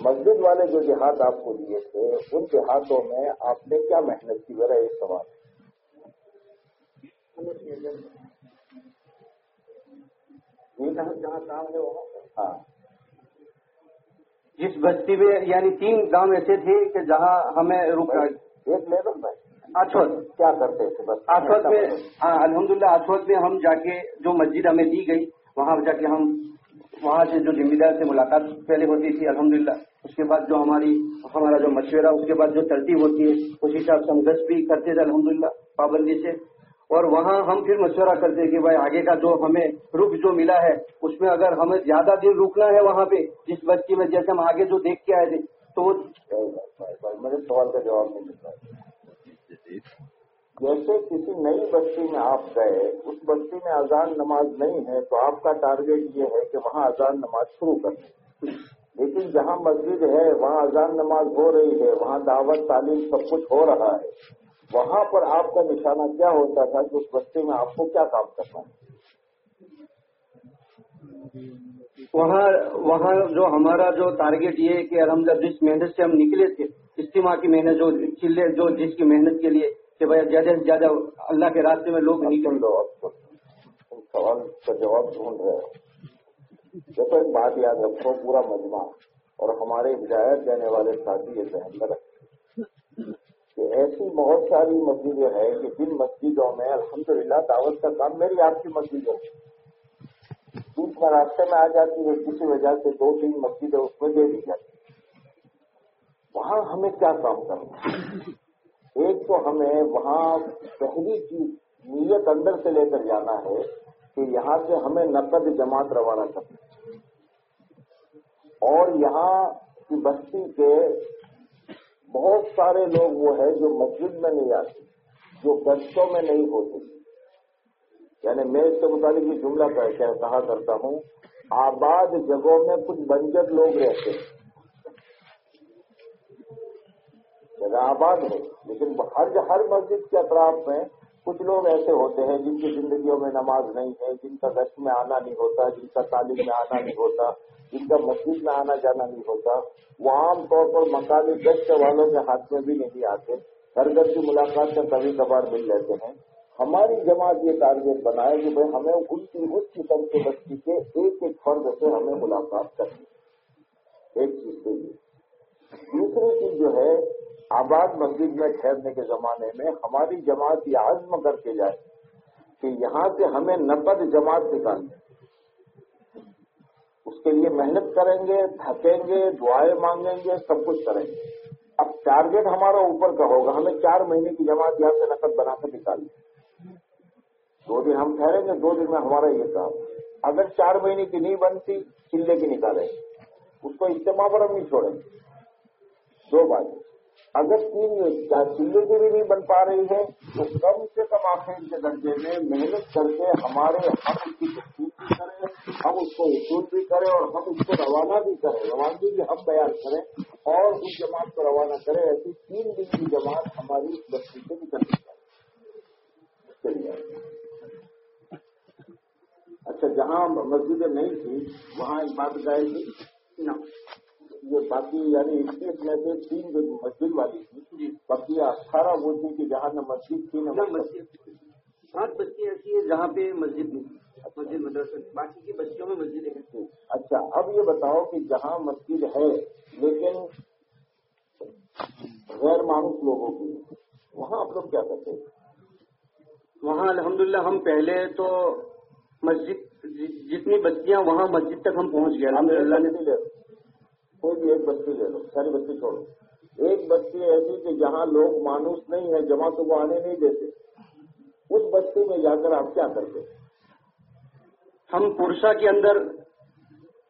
مسجد والے جو دیہات آپ کو دیے تھے ان دیہاتوں میں آپ نے کیا محنت کی؟ ذرا ایک سوال۔ ہے ہاں۔ جس بستی میں یعنی تین گاؤں ایسے تھے کہ جہاں ہمیں رکا۔ ایک لے لو بھائی اچھوت کیا کرتے تھے بس میں ہاں الحمد للہ اچھوت میں ہم جا کے جو مسجد ہمیں دی گئی وہاں جا کے ہم وہاں سے جو ذمہ دار سے ملاقات پہلے ہوتی تھی الحمد للہ اس کے بعد جو ہماری ہمارا جو مشورہ اس کے بعد جو ترتیب ہوتی ہے اس حساب سے ہم گشت بھی کرتے تھے الحمد للہ پابندی سے اور وہاں ہم پھر مشورہ کرتے کہ بھائی آگے کا جو ہمیں رخ جو ملا ہے اس میں اگر ہمیں زیادہ دن رکنا ہے وہاں پہ جس بستی میں جیسے ہم آگے جو دیکھ کے آئے تھے تو سوال کا جواب نہیں مل رہا جیسے کسی نئی بستی میں آپ گئے اس بستی میں اذان نماز نہیں ہے تو آپ کا ٹارگیٹ یہ ہے کہ وہاں اذان نماز شروع کریں لیکن جہاں مسجد ہے وہاں اذان نماز ہو رہی ہے وہاں دعوت تعلیم سب کچھ ہو رہا ہے۔ وہاں پر آپ کا نشانہ کیا ہوتا تھا کہ اس بستی میں آپ کو کیا کام کرنا ہے؟ وہاں وہاں جو ہمارا جو ٹارگیٹ یہ ہے کہ الحمد جس محنت سے ہم نکلے تھے اجتماع کی محنت، جو چلے، جو جس کی محنت کے لیے کہ بھائی زیادہ سے زیادہ اللہ کے راستے میں لوگ نہیں کر دو سوال کا جواب ڈھونڈ رہے دیکھو، ایک بات یاد رکھو، پورا مجمع۔ اور ہمارے ہدایت دینے والے ساتھی یہ ذہن میں کہ ایسی بہت ساری مسجدیں ہیں کہ جن مسجدوں میں الحمدللہ دعوت کا کام میری آپ کی مسجد ہے۔ بیچ میں راستے میں آ جاتی ہے کسی وجہ سے دو تین مسجدیں اس میں دے دی جاتی وہاں ہمیں کیا کام کرنا ایک تو ہمیں وہاں پہلی چیز نیت اندر سے لے کر جانا ہے کہ یہاں سے ہمیں نقد جماعت روانہ کرنا اور یہاں کی بستی کے بہت سارے لوگ وہ ہیں جو مسجد میں نہیں آتے، جو گشتوں میں نہیں ہوتے۔ یعنی میں اس کے متعلق یہ جملہ کہا کرتا ہوں، آباد جگہوں میں کچھ بنجر لوگ رہتے ہیں۔ جگہ آباد ہے، لیکن ہر ہر مسجد کے اطراف میں کچھ لوگ ایسے ہوتے ہیں جن کی زندگیوں میں نماز نہیں ہے، جن کا گشت میں آنا نہیں ہوتا، جن کا تعلیم میں آنا نہیں ہوتا، جن کا مسجد میں آنا جانا نہیں ہوتا۔ وہ عام طور پر مقامی گشت والوں کے ہاتھ میں بھی نہیں آتے۔ ہر گھر کی ملاقات کا کبھی کبھار مل لیتے ہیں۔ ہماری جماعت یہ ٹارگیٹ بنائے کہ بھائی ہمیں اس کی، اس قسم کے بچی کے ایک ایک فرد سے ہمیں ملاقات کرنی ایک چیز تو یہ دوسری چیز جو ہے آباد مسجد میں ٹھہرنے کے زمانے میں ہماری جماعت یہ عزم کر کے جائے کہ یہاں سے ہمیں نقد جماعت نکالنی اس کے لیے محنت کریں گے، تھکیں گے، دعائیں مانگیں گے، سب کچھ کریں گے۔ اب ٹارگیٹ ہمارا اوپر کا ہوگا، ہمیں چار مہینے کی جماعت یہاں سے نقد بنا کر نکالنی دو دن ہم ٹھہریں گے، دو دن میں ہمارا یہ کام اگر چار مہینے کی نہیں بنتی چلے کی نکالیں اس کو اجتماع پر ہم نہیں چھوڑیں گے۔ دو باتیں اگر تین چلے کی بھی نہیں بن پا رہی ہے تو کم سے کم آخر کے درجے میں محنت کر کے ہمارے ہم کی تصدیق بھی کریں، ہم اس کو اصول بھی کریں اور ہم اس کو روانہ بھی کریں۔ روانگی بھی ہم بیان کریں اور اس جماعت کو روانہ کریں، ایسی تین دن کی جماعت ہماری بستی سے نکل چلیے۔ اچھا جہاں مسجدیں نہیں تھی وہاں ایک بات گائے تھی۔ یہ باقی یعنی اکیس میں سے تین جو مسجد والی تھی باقی اٹھارہ وہ تھی کہ جہاں نہ مسجد تھی نہ مسجد۔ سات بستی ایسی ہے جہاں پہ مسجد نہیں مسجد مدرسہ۔ باقی کی بستیوں میں مسجد ہے۔ اچھا اب یہ بتاؤ کہ جہاں مسجد ہے لیکن غیر معروف لوگوں کی وہاں آپ لوگ کیا کرتے ہیں؟ وہاں الحمدللہ ہم پہلے تو مسجد جتنی بستیاں وہاں مسجد تک ہم پہنچ گئے الحمد للہ کوئی بھی ایک بستی لے لو، ساری بستی چھوڑو ایک بستی ایسی کہ جہاں لوگ مانوس نہیں ہے جماعتوں کو آنے نہیں دیتے۔ اس بستی میں جا کر آپ کیا کرتے؟ ہم پورشا کے اندر،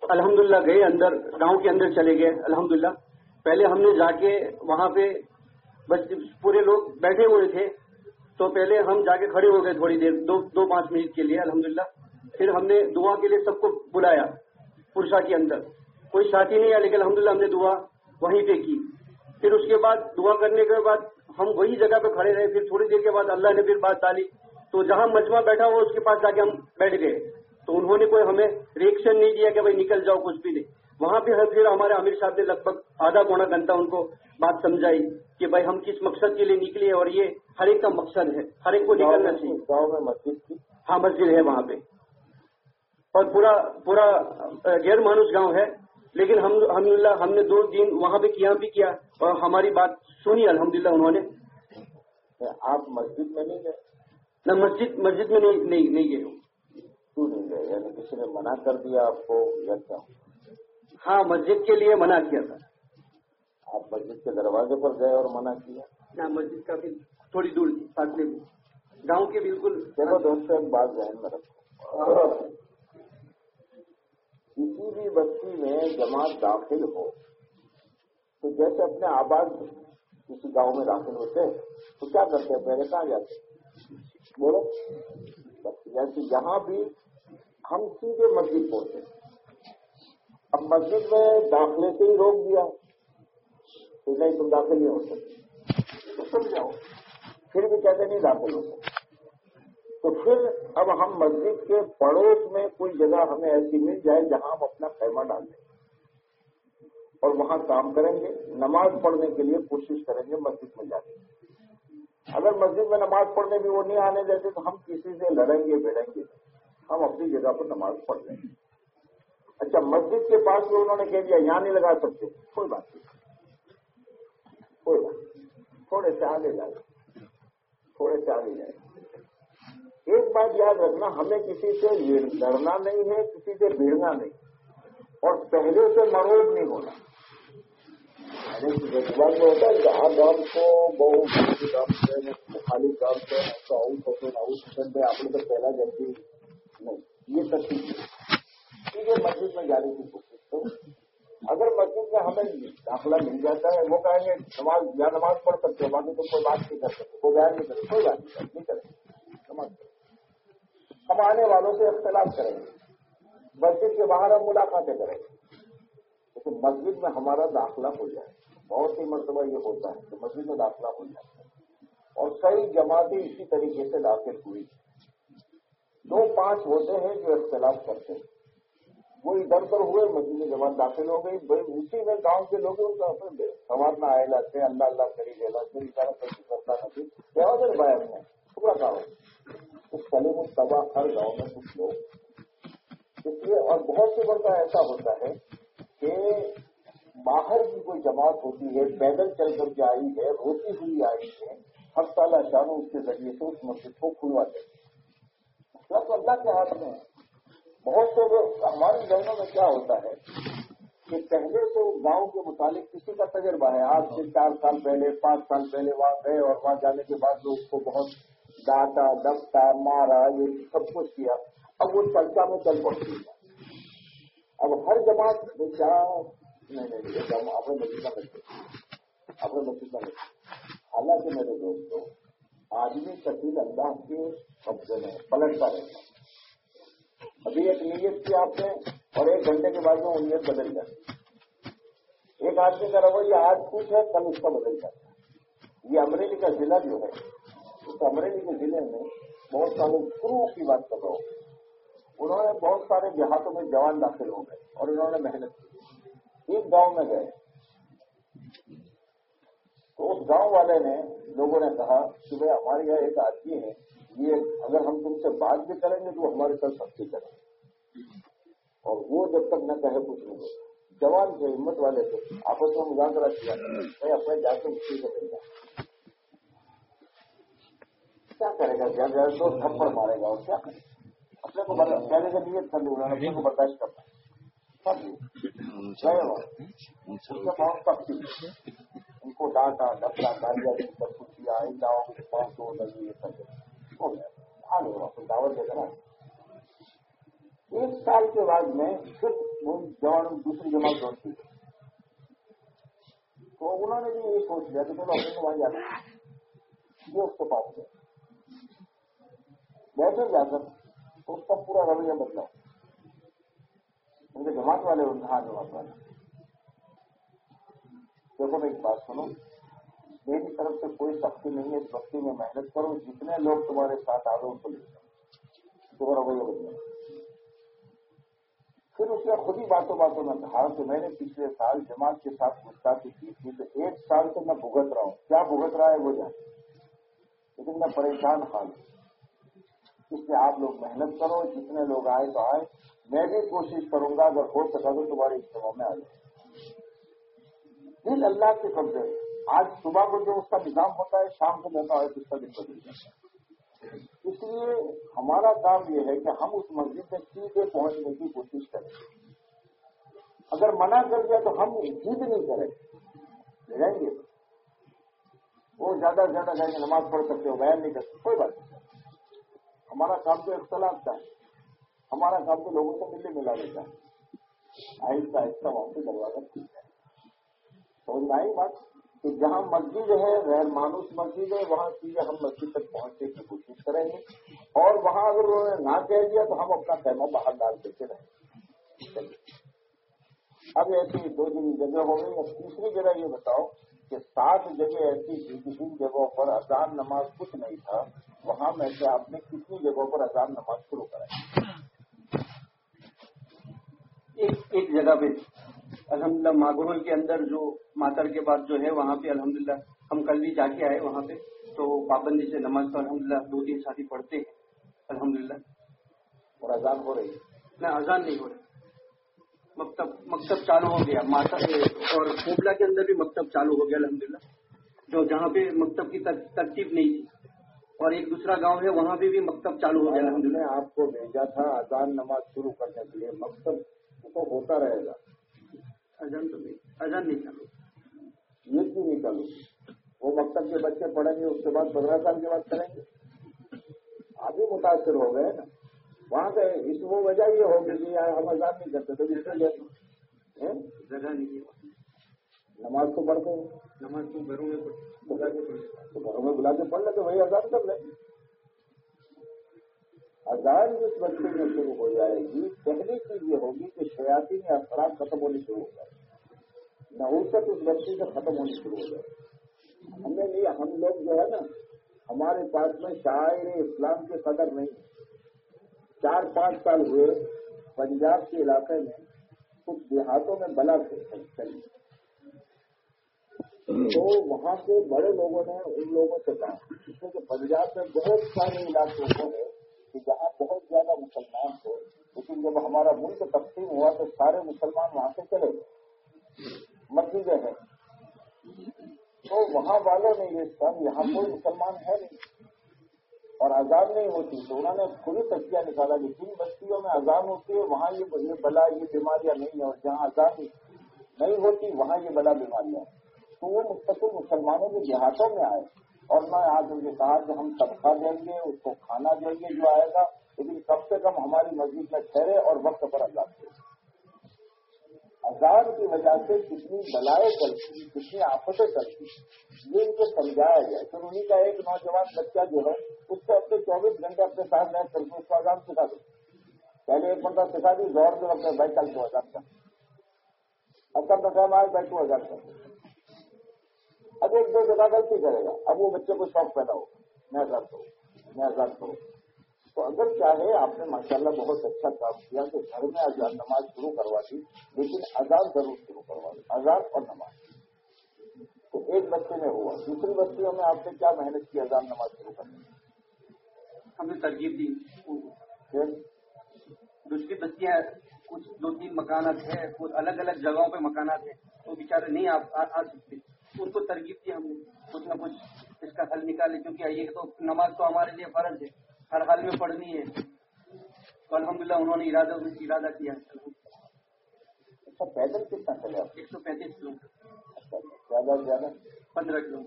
الحمدللہ گئے اندر، گاؤں کے اندر چلے گئے، الحمدللہ۔ پہلے ہم نے جا کے وہاں پہ بس پورے لوگ بیٹھے ہوئے تھے۔ تو پہلے ہم جا کے کھڑے ہو گئے تھوڑی دیر، دو دو پانچ منٹ کے لیے، الحمدللہ۔ پھر ہم نے دعا کے لیے سب کو بلایا، پورشا کے اندر۔ کوئی ساتھی نہیں ہے لیکن الحمدللہ ہم نے دعا وہیں پہ کی۔ پھر اس کے بعد دعا کرنے کے بعد ہم وہی جگہ پہ کھڑے رہے۔ پھر تھوڑی دیر کے بعد اللہ نے پھر بات ڈالی۔ تو جہاں مجمع بیٹھا ہوا اس کے پاس جا کے ہم بیٹھ گئے۔ تو انہوں نے کوئی ہمیں ریئیکشن نہیں دیا کہ بھائی نکل جاؤ کچھ بھی نہیں۔ وہاں پہ پھر ہمارے امیر صاحب نے لگ بھگ آدھا پونا گھنٹہ ان کو بات سمجھائی کہ بھائی ہم کس مقصد کے لیے نکلے اور یہ ہر ایک کا مقصد ہے۔ ہر ایک کو نکلنا چاہیے۔ گاؤں میں مسجد تھی؟ ہاں مسجد ہے وہاں پہ۔ اور پورا پورا غیر مانوس گاؤں ہے۔ لیکن ہم الحمد للہ ہم نے دو دن وہاں پہ قیام بھی کیا اور ہماری بات سنی الحمد للہ انہوں نے۔ آپ مسجد میں نہیں گئے؟ نہ مسجد مسجد میں نہیں گئے کیوں نہیں گئے؟ یعنی کسی نے منع کر دیا آپ کو یا کیا؟ ہاں مسجد کے لیے منع کیا تھا۔ آپ مسجد کے دروازے پر گئے اور منع کیا؟ نہ مسجد کا بھی تھوڑی دور فاصلے میں۔ گاؤں کے بالکل دوستوں ایک بات ذہن میں رکھو۔ کسی بھی بستی میں جماعت داخل ہو، تو جیسے اپنے آباد کسی گاؤں میں داخل ہوتے تو کیا کرتے ہیں؟ پہلے کہاں جاتے بولو۔ یعنی جیسے یہاں بھی ہم سیدھے مسجد پہنچے اب مسجد میں داخلے سے ہی روک دیا۔ تو نہیں، تم داخل نہیں ہو سکتے۔ تو سمجھ جاؤ۔ پھر بھی کہتے نہیں، داخل ہو سکتے۔ تو پھر اب ہم مسجد کے پڑوس میں کوئی جگہ ہمیں ایسی مل جائے جہاں ہم اپنا خیمہ ڈال دیں۔ اور وہاں کام کریں گے، نماز پڑھنے کے لیے کوشش کریں گے مسجد میں جا کے اگر مسجد میں نماز پڑھنے بھی وہ نہیں آنے دیتے تو ہم کسی سے لڑیں گے بھڑیں گے ہم اپنی جگہ پر نماز پڑھ لیں۔ گے اچھا مسجد کے پاس بھی انہوں نے کہہ دیا، یہاں نہیں لگا سکتے۔ کوئی بات نہیں۔ کوئی بات تھوڑے سے آگے جائے تھوڑے سے آگے جائے ایک بات یاد رکھنا، ہمیں کسی سے لڑنا نہیں ہے، کسی سے بھیڑنا نہیں۔ اور پہلے سے مروب نہیں ہونا۔ جذبات میں ہوتا ہے، جہاں گام کو بہت کام سے خالی کام سے آؤٹ ہوتے آؤٹ سیشن پہ آپ نے تو پہلا جلدی نہیں، یہ سب چیز ہے۔ مسجد میں جانے کی کوشش کرو۔ اگر مسجد میں ہمیں داخلہ مل جاتا ہے، وہ کہیں گے، نماز، یا نماز پڑھ سکتے باقی تو کوئی بات نہیں کر سکتے، کوئی بیان نہیں کرے کوئی بات نہیں کرے نماز پڑھ ہم آنے والوں سے اختلاف کریں گے۔ مسجد کے باہر ہم ملاقاتیں کریں گے۔ لیکن مسجد میں ہمارا داخلہ ہو جائے۔ بہت ہی مرتبہ یہ ہوتا ہے کہ مسجد میں داخلہ ہو جاتا ہے اور کئی جماعتیں اسی طریقے سے داخل ہوئی۔ دو پانچ ہوتے ہیں جو اختلاف کرتے ہیں۔ وہ ادھر ادھر ہوئے، مسجد میں جماعت داخل ہو گئی۔ بھائی، اسی میں گاؤں کے لوگ ان کا سنوارنا آئے جاتے ہیں، اللہ اللہ کری لے لاتے اشارہ کرتا نہیں کیا ہو باہر پورا کام اس کلے میں تباہ ہر گاؤں میں کچھ لوگ اس لیے اور بہت سے بڑا ایسا ہوتا ہے کہ باہر کی کوئی جماعت ہوتی ہے، پیدل چل کر کے آئی ہے، روتی ہوئی آئی ہے ہر سالہ شانوں اس کے ذریعے سے اس مسجد کو کھلواتے مسئلہ تو اللہ کے ہاتھ میں بہت سے لوگ ہمارے ذہنوں میں کیا ہوتا ہے کہ پہلے تو گاؤں کے متعلق کسی کا تجربہ ہے۔ آج سے چار سال پہلے، پانچ سال پہلے وہاں گئے اور وہاں جانے کے بعد لوگ کو بہت ڈانٹا دبتا مارا یہ سب کچھ کیا۔ اب وہ چرچا میں چل پڑتی ہے اب ہر جماعت کیا؟ نہیں نہیں اپنے مسجد کا اپنے مسجد کا حالانکہ میرے دوستوں آدمی کثیر اللہ کے قبضے میں پلٹتا رہتا ابھی ایک نیت کی آپ نے اور ایک گھنٹے کے بعد میں نیت بدل جاتی ایک آدمی کا رویہ آج کچھ ہے کل اس کا بدل جاتا ہے یہ امریلی کا ضلع جو ہے اس امریلی کے ضلع میں بہت سارے شروع کی بات کر رہا ہوں۔ انہوں نے بہت سارے دیہاتوں میں جوان داخل ہو گئے اور انہوں نے محنت کی۔ ایک گاؤں میں گئے۔ تو اس گاؤں والے نے لوگوں نے کہا کہ بھائی ہمارے یہاں ایک آدمی ہے، یہ اگر ہم تم سے بات بھی کریں گے تو ہمارے ساتھ سختی کریں گے۔ اور وہ جب تک نہ کہے کچھ نہیں جوان تھے ہمت والے تھے، آپس میں مذاکرہ کیا۔ میں اپنے جا کے مشکل کرے کیا کرے گا؟ زیادہ زیادہ تو تھپڑ مارے گا، اور کیا کرے گا؟ اپنے کو کہنے کا نیت کر لوں اپنے کو برداشت کرنا بہت سختی ان کو ڈانٹا ڈپلا گاڑیاں سب کچھ کیا آئندہ پانچ سو لگی یہ سب ہو واپس دعوت دے کر ایک سال کے بعد میں پھر جوان دوسری جماعت جوڑتی تو انہوں نے بھی یہ سوچ لیا کہ چلو اپنے کو وہاں جانا یہ اس کے پاس گئے بیٹھے جا کر اس کا پورا رویہ بدلا۔ ان کے جماعت والے ہاں جماعت والے دیکھو میں ایک بات سنو۔ میری طرف سے کوئی سختی نہیں ہے، اس وقتی میں محنت کروں، جتنے لوگ تمہارے ساتھ آ رہے ان کو لے تمہارا وہی بدلا۔ پھر اس نے خود ہی باتوں باتوں میں کہا کہ میں نے پچھلے سال جماعت کے ساتھ گستاخی کی تھی، تو ایک سال سے میں بھگت رہا ہوں۔ کیا بھگت رہا ہے وہ جان لیکن میں پریشان حال ہوں۔ اس لیے آپ لوگ محنت کرو، جتنے لوگ آئے تو آئے۔ میں بھی کوشش کروں گا، اگر ہو سکا تو تمہارے اجتماع میں آ جائے دل اللہ کے قبضے آج صبح کو جو اس کا نظام ہوتا ہے، شام کو موقع ہے تو اس کا دن بدل جاتا ہے۔ اس لیے ہمارا کام یہ ہے کہ ہم اس مسجد میں سیدھے پہنچنے کی کوشش کریں۔ اگر منع کر دیا تو ہم جیت نہیں کریں۔ جائیں گے۔ وہ زیادہ سے زیادہ جائیں گے نماز پڑھ سکتے ہو، بیان نہیں کر سکتے، کوئی بات نہیں۔ ہمارا کام تو اختلاف کا ہے ہمارا کام تو لوگوں کو ملنے ملا دیتا ہے۔ آہستہ آہستہ وہاں سے دروازہ ٹھیک ہے۔ سمجھ میں آئی بات؟ کہ جہاں مسجد ہے، غیر مانوس مسجد ہے، وہاں سیدھے ہم مسجد تک پہنچنے کی کوشش کریں گے۔ اور وہاں اگر انہوں نے نہ کہہ دیا تو ہم اپنا خیمہ باہر ڈال دیتے رہیں اب ایسی دو دن جگہ ہو گئی۔ اب تیسری جگہ یہ بتاؤ کہ سات جگہ ایسی تھی جن جگہوں پر اذان نماز کچھ نہیں تھا وہاں میں سے آپ نے کتنی جگہوں پر اذان نماز شروع کرائی۔ ایک جگہ پہ الحمد للہ ماگرول کے اندر جو ماتر کے بعد جو ہے وہاں پہ الحمد للہ ہم کل بھی جا کے آئے وہاں پہ تو پابندی سے نماز تو الحمد للہ دو تین ساتھی پڑھتے ہیں الحمد للہ اور اذان ہو رہی ہے؟ نہ اذان نہیں ہو رہی۔ مکتب مکتب چالو ہو گیا ماتا اور کوبلا کے اندر بھی مکتب چالو ہو گیا الحمد للہ جو جہاں پہ مکتب کی ترتیب نہیں تھی۔ اور ایک دوسرا گاؤں ہے وہاں پہ بھی مکتب چالو ہو گیا الحمد للہ آپ کو بھیجا تھا اذان نماز شروع کرنے کے لیے مقصد تو ہوتا رہے گا۔ اذان تو نہیں اذان نہیں چالو۔ یہ کیوں نہیں چالو؟ وہ مکتب کے بچے پڑھیں گے اس کے بعد پندرہ سال کے بعد کریں گے۔ ابھی متاثر ہو گئے نا۔ وہاں پہ اس وہ وجہ یہ ہوگی کہ ہم اذان نہیں کرتے تو اس؟ جگہ ہے نماز کو پڑھتے نماز کو گھروں میں گھروں میں بلا کے پڑھ لے تو وہی اذان کر لیں۔ اذان جس بچے میں شروع ہو جائے گی پہلی چیز یہ ہوگی کہ شیاتی میں اثرات ختم ہونے شروع ہو جائے۔ نحوست اس بچے سے ختم ہونی شروع ہو جائے۔ ہمیں لیے ہم لوگ جو ہے نا ہمارے پاس میں شاعر اسلام کے قدر نہیں۔ چار پانچ سال ہوئے پنجاب کے علاقے میں کچھ دیہاتوں میں بلا چلی تو وہاں کے بڑے لوگوں نے ان لوگوں سے کہا جس میں کہ پنجاب میں بہت سارے علاقوں کو ہے کہ جہاں بہت زیادہ مسلمان تھے، لیکن جب ہمارا ملک تقسیم ہوا تو سارے مسلمان وہاں سے چلے گئے۔ مسجدیں ہیں۔ تو وہاں والوں نے یہ سب یہاں کوئی مسلمان ہے نہیں۔ اور اذان نہیں ہوتی۔ تو انہوں نے کھلی تجزیہ نکالا کہ جن بستیوں میں اذان ہوتی ہے، وہاں یہ بلا یہ بیماریاں نہیں ہیں اور جہاں اذان نہیں ہوتی، وہاں یہ بلا بیماریاں تو وہ مستقل مسلمانوں کے دیہاتوں میں آئے۔ اور میں آج ان سے کہا کہ ہم طبقہ دیں گے، اس کو کھانا دیں گے جو آئے گا، لیکن کم سے کم ہماری مسجد میں ٹھہرے اور وقت پر اذان دے۔ اذان کی وجہ سے کتنی بلائیں چلتی کتنی آفتیں چلتی یہ ان کو سمجھایا جائے پھر انہیں کا ایک نوجوان بچہ جو ہے، اس کو اپنے چوبیس گھنٹے اپنے ساتھ رہ کر اس کو اذان سکھا دو۔ پہلے ایک بندہ سکھا دی زور سے اپنے بائک چل کو اذان کر۔ اصل کا ٹائم آئے بیٹھ کو اذان کر۔ اب ایک دو جگہ غلطی کرے گا۔ اب وہ بچے کو شوق پیدا ہو میں اذان کروں، میں اذان کروں۔ تو اگر چاہے آپ نے ماشاء اللہ بہت اچھا کام کیا کہ گھر میں آزاد نماز شروع کروا دی لیکن آزاد ضرور شروع کروا دی آزاد اور نماز۔ تو ایک بچے میں ہوا دوسری بستیوں میں آپ نے کیا محنت کی آزاد نماز شروع کرنے ہم نے ترغیب دی۔ دوسری بستیاں کچھ دو تین مکانات ہیں کچھ الگ الگ جگہوں پہ مکانات ہیں تو بیچارے نہیں آ سکتے۔ ان کو ترغیب دی ہم نے کچھ نہ کچھ اس کا حل نکالے کیونکہ یہ تو نماز تو ہمارے لیے فرض ہے۔ ہر حال میں پڑھنی ہے۔ تو الحمد للہ انہوں نے ارادہ ارادہ کیا۔ اچھا پیدل کتنا چلے آپ؟ ایک سو پینتیس کلو میٹر۔ زیادہ سے زیادہ؟ پندرہ کلو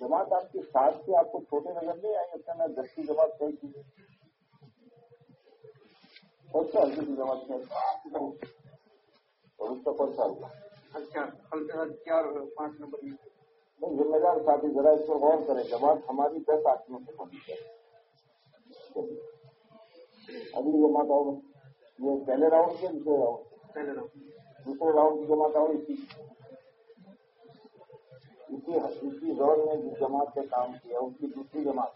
جماعت آپ کی ساتھ سے آپ کو چھوٹے نظر نہیں آئے؟ اتنے میں دس کی جماعت صحیح کی کون سا ہلکی کی جماعت ہے اور اس کا کون سا ہوگا چار پانچ نمبر میں نہیں ذمہ دار ساتھی ذرا اس پر غور کریں۔ جماعت ہماری دس آدمیوں سے بنی ہے۔ اگلی جماعت آؤ یہ پہلے راؤنڈ کے دوسرے راؤنڈ پہلے راؤنڈ۔ دوسرے راؤنڈ کی جماعت آؤ اسی اسی اسی دور میں جس جماعت نے کام کیا اس کی دوسری جماعت۔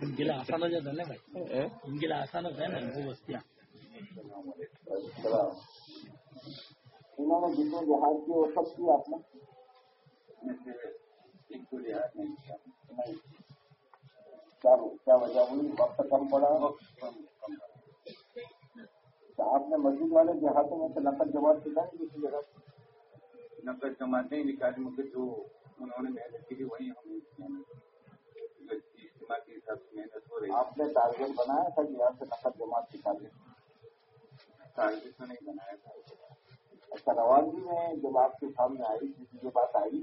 ان کے لیے آسان ہو جاتا ہے نا بھائی؟ ان کے لیے آسان ہوتا ہے نا وہ بستیاں انہوں نے جتنے جہاز کیے وہ سب کی آپ نے؟ ایک نہیں کیا نہیں کیا کیا وجہ ہوئی وقت کم پڑا آپ نے مسجد والے دیہاتوں میں سے نقل جماعت سکھائی کسی جگہ نقد جماعتیں نکالی مجھے جو انہوں نے محنت کی تھی وہی ہم اجتماع کے حساب سے محنت ہو رہی آپ نے ٹارگیٹ بنایا تھا کہ یہاں سے نقل جماعت سکھا دیں ٹارگیٹ تو نہیں بنایا تھا اچھا روانگی میں جب آپ کے سامنے آئی کسی یہ بات آئی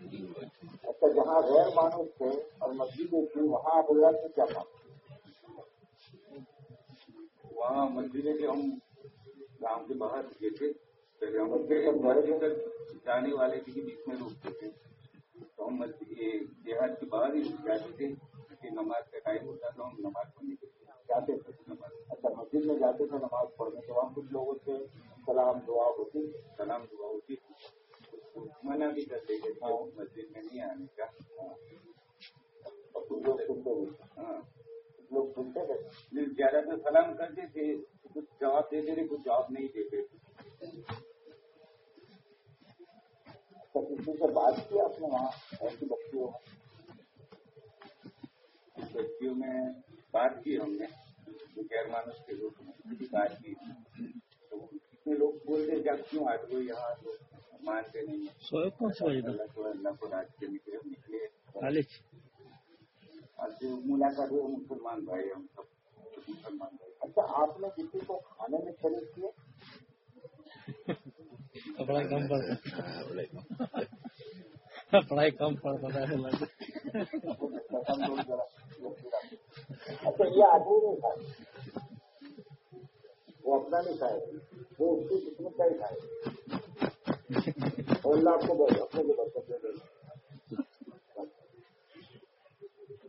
اچھا جہاں غیر مانوس تھے اور مسجد تھی وہاں آپ حضرات کیا کام وہاں مسجدیں کہ ہم گاؤں کے باہر رکے تھے پہلے ہم مسجد تک جانے والے بھی بیچ میں روکتے تھے۔ تو ہم مسجد یہ دیہات کے باہر ہی رک جاتے تھے کہ نماز کا ٹائم ہوتا تو ہم نماز پڑھنے کے جاتے تھے۔ نماز۔ اچھا مسجد میں جاتے تھے نماز پڑھنے کے وہاں کچھ لوگوں سے سلام دعا ہوتی۔ سلام دعا ہوتی۔ منع بھی کرتے تھے کہ مسجد میں نہیں آنے کا۔ لوگ سنتے ہاں۔ لوگ سنتے تھے زیادہ تر سلام کرتے تھے کچھ جواب دیتے تھے کچھ جواب نہیں دیتے تھے کسی سے بات کی آپ نے وہاں ایسی بچیوں میں بستیوں میں بات کی ہم نے غیر مانوس کے لوگ بات کی۔ تو کتنے لوگ بولتے جب کیوں آج وہ یہاں؟ تو مانتے نہیں ہیں سوئے ملاقات ہوئی مسلمان بھائی ہم سب مسلمان بھائی۔ اچھا آپ نے کسی کو کھانے میں شریک کیے پڑھائی کم پڑتا پڑھائی کم پڑتا ہے اچھا یہ آدمی نہیں کھائے وہ اپنا نہیں کھائے۔ وہ اس کی قسمت کا ہی کھائے۔ آپ اچھا,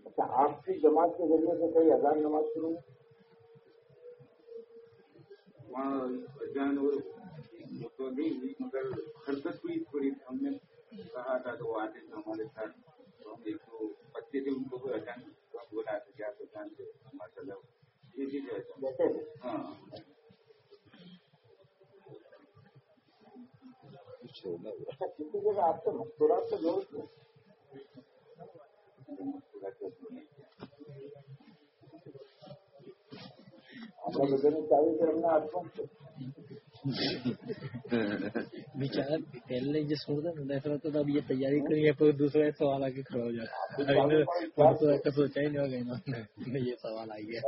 اچھا آپ کی جماعت کے ذریعے سے کوئی ہزار نماز شروع مطلب نہیں ہوئی مگر تھوڑی ہم نے کہا تھا تو وہ آتے تھے ہمارے ساتھ۔ ہم بچے تھے ان کو بھی اذان بولا تھا کہ آپ سے ہاں۔ چھوڑنا آپ کا ضرورت پہلے جو سن رہا ایسا تھا اب یہ تیاری کری دوسرا سوال آ کے کھڑا ہو جاتا سوچا ہی نہیں ہوگا انہوں نے یہ سوال آ گیا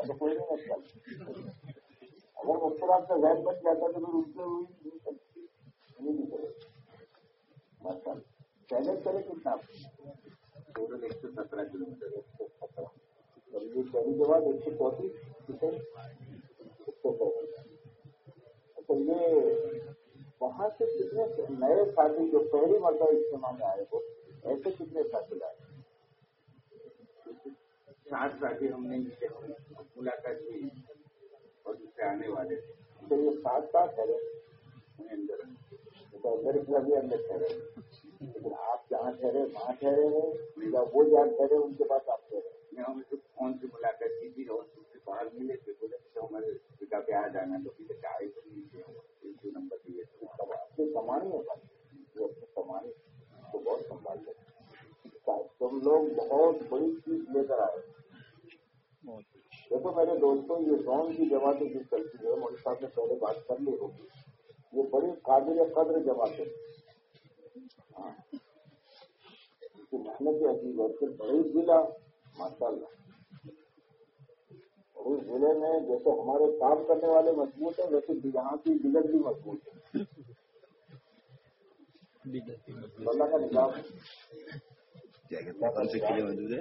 اگر کا غیر جاتا تو اچھا، چیلنج کرے کتنا ایک سو سترہ کلو میٹر۔ ایک سو سترہ شہری کے بعد ایک سو چونتیس تو اچھا، یہ وہاں سے کتنے نئے ساتھی جو پہلی مرتبہ اجتماع میں آئے ہو ایسے کتنے ساتھی آئے سات ساتھی ہم نے ملاقات کی اور دوسرے آنے والے تھے۔ تو یہ سات ساتھ ہے۔ بیکاز میرے پورا بھی اندر ٹھہرے۔ لیکن آپ جہاں ٹھہرے وہاں ٹھہرے ہیں یا وہ جہاں ٹھہرے ان کے پاس آپ ٹھہرے۔ یہاں ہم سے فون سے ملاقات کی تھی اور سے باہر ملے پھر بولے تو ہمارے پتا پہ آ جانا تو پھر چاہے تو نہیں جو نمبر دیے تو کمانے ہو پاتے اپنے کمانے کو بہت سنبھال لیتے تم لوگ بہت بڑی چیز لے کر آئے۔ دیکھو میرے دوستوں یہ زون کی جماعتیں جس طرح کی ہے مودی ساتھ میں پہلے بات کر لی ہوگی۔ یہ بڑی قابل قدر جماعت ہے محنت عجیب ہے پھر بڑی ضلع ماشاء اللہ۔ اس ضلع میں جیسے ہمارے کام کرنے والے مضبوط ہیں ویسے یہاں کی بگڑ بھی مضبوط ہے۔ نظام۔ کیا گیا کون سے قلعے موجود ہے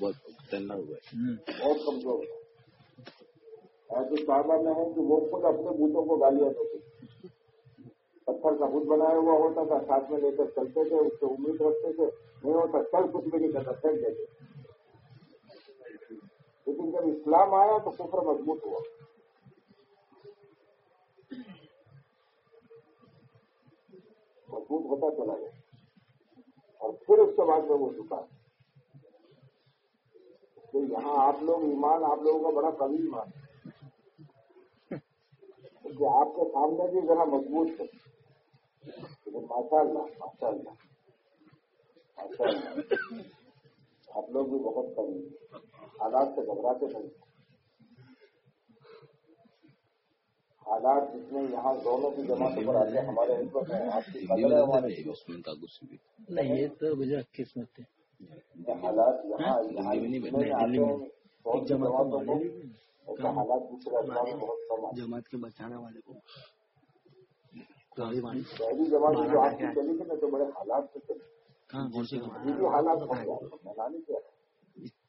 بہت خطرناک ہوئے۔ بہت کمزور اور جو صحابہ میں ہے کہ وہ خود اپنے بوتوں کو گالیاں دیتے پتھر کا بت بنایا ہوا ہوتا تھا ساتھ میں لے کر چلتے تھے اس سے امید رکھتے تھے۔ نہیں ہوتا سر کچھ بھی نہیں کرتا پھینک دیتے لیکن جب اسلام آیا تو کفر مضبوط ہوا۔ مضبوط ہوتا چلا گیا۔ اور پھر اس کے بعد میں وہ جھکا۔ تو یہاں آپ لوگ ایمان، آپ لوگوں کا بڑا کمی ایمان ہے۔ آپ کے سامنے بھی ذرا مضبوط ہے۔ ماشاء اللہ ماشاء اللہ ماشاء اللہ آپ لوگ بھی بہت کمی حالات سے گھبراتے ہیں حالات جتنے یہاں دونوں کی جماعت پر آتے ہیں ہمارے حکومت نہیں یہ تو وجہ قسمت ہے۔ حالات یہاں بہت حالات دوسرے جماعت کے بچانے والے کو۔ پہلی جماعت جو کی چلی تھی نا تو بڑے حالات سے چلی حالات کیا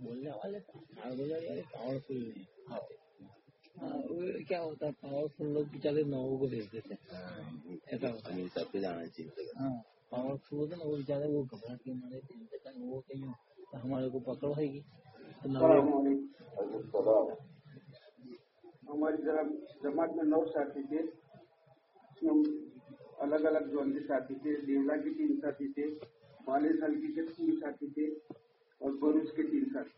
بولنے والے پاور فل نہیں ہاں۔ ہاں، کیا ہوتا ہے پاور فل لوگ بےچارے نو کو بھیج دیتے ہاں، ایسا ہوتا ہے۔ سب پہ جانا ہاں پاور فل ہوتا نا وہ بےچارے وہ گھبرا کے مارے بھیج دیتا وہ کہیں ہمارے کو پکڑ ہوئے گی ہماری ذرا جماعت میں نو ساتھی تھے۔ اس میں الگ الگ جون کے ساتھی تھے دیولا کے تین ساتھی تھے مالی ہلکی کے تین ساتھی تھے۔ اور بونس کے تین سال۔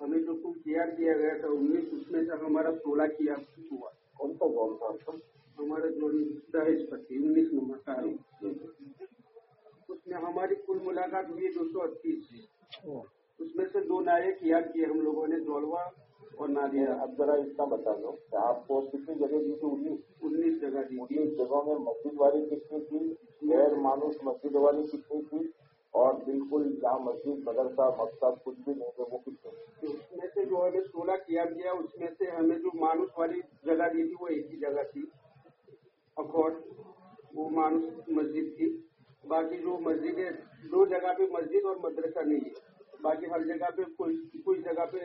ہمیں جو کچھ تیار کیا گیا تھا انیس اس میں سے ہمارا سولہ کیا ہوا۔ کون سا گول تھا؟ آپ کا ہمارا جو دہیج پتی انیس نمبر کا ہے۔ اس میں ہماری کل ملاقات ہوئی دو سو اڑتیس اس میں سے دو نائے کیا کیے ہم لوگوں نے جولوا اور نادیا اب ذرا اس کا بتا دو کہ آپ کو کتنی جگہ دی تھی انیس؟ انیس جگہ دی انیس جگہوں میں مسجد والی کتنی تھی؟ غیر مانوس مسجد والی کتنی تھی؟ اور بالکل جہاں مسجد مدرسہ مقصد کچھ بھی نہیں ہے وہ کچھ نہیں۔ اس میں سے جو ہمیں سولہ کیا گیا، اس میں سے ہمیں جو مانوس والی جگہ دی تھی، وہ ایک ہی جگہ تھی۔ اکھوڑ، وہ مانوس مسجد تھی۔ باقی جو مسجدیں دو جگہ پہ مسجد اور مدرسہ نہیں ہے۔ باقی ہر جگہ پہ کچھ جگہ پہ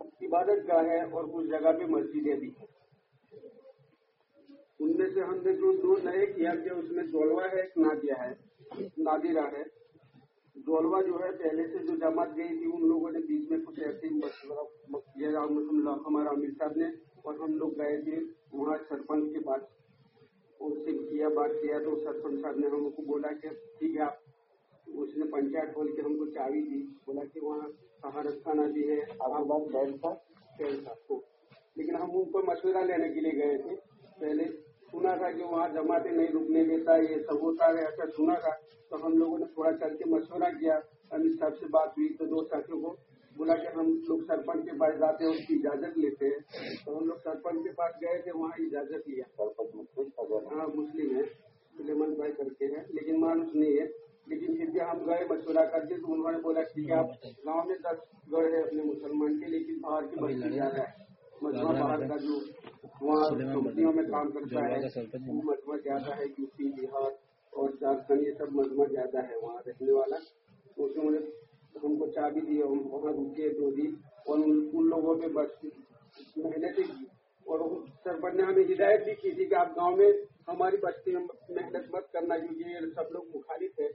عبادت گاہ ہے اور کچھ جگہ پہ مسجدیں بھی ہیں۔ ان میں سے ہم نے جو دو نئے کیا گیا، اس میں سولہ ہے، ایک نہ کیا ہے۔ ناگیرہ ہے۔ دولوا جو ہے، پہلے سے جو جماعت گئی تھی، ان لوگوں نے بیچ میں کچھ ایسے ہمارا امیر صاحب نے، اور ہم لوگ گئے تھے۔ وہاں سرپنچ کے بعد اس سے کیا بات کیا، تو سرپنچ صاحب نے ہم کو بولا کہ ٹھیک ہے، آپ اس نے پنچایت بول کے ہم کو چاوی دی۔ بولا کہ وہاں کہاں خانہ بھی ہے۔ آباد کو۔ لیکن ہم ان کو مشورہ لینے کے لیے گئے تھے۔ پہلے سنا تھا کہ وہاں جماعتیں نہیں رکنے دیتا یہ سب ہوتا ہے ایسا سنا تھا۔ تو ہم لوگوں نے تھوڑا چل کے مشورہ کیا امیر صاحب سے بات ہوئی تو دو ساتھیوں کو بلا کے ہم لوگ سرپنچ کے پاس جاتے ہیں اس کی اجازت لیتے ہیں۔ تو ہم لوگ سرپنچ کے پاس گئے تھے وہاں اجازت لیا۔ سرپنچ ہاں مسلم ہے سلیمن بھائی کر کے ہیں لیکن مانوس نہیں ہے۔ لیکن پھر بھی ہم گئے مشورہ کر کے تو انہوں نے بولا ٹھیک ہے آپ گاؤں میں دس گڑھ ہے اپنے مسلمان کے لیکن باہر کی بڑی زیادہ ہے۔ مجمع بھارت کا جو وہاں کمپنیوں میں کام کرتا ہے وہ مجموعہ زیادہ ہے یو پی بہار اور جھارکھنڈ یہ سب مجموعہ زیادہ ہے وہاں رہنے والا۔ اس نے ہم کو چابی دی ہم وہاں رکے دو دی اور ان لوگوں پہ بس محنت کی۔ اور سرپنچ نے ہمیں ہدایت بھی کی تھی کہ آپ گاؤں میں ہماری بستی میں محنت مت کرنا کیونکہ یہ سب لوگ مخالف ہے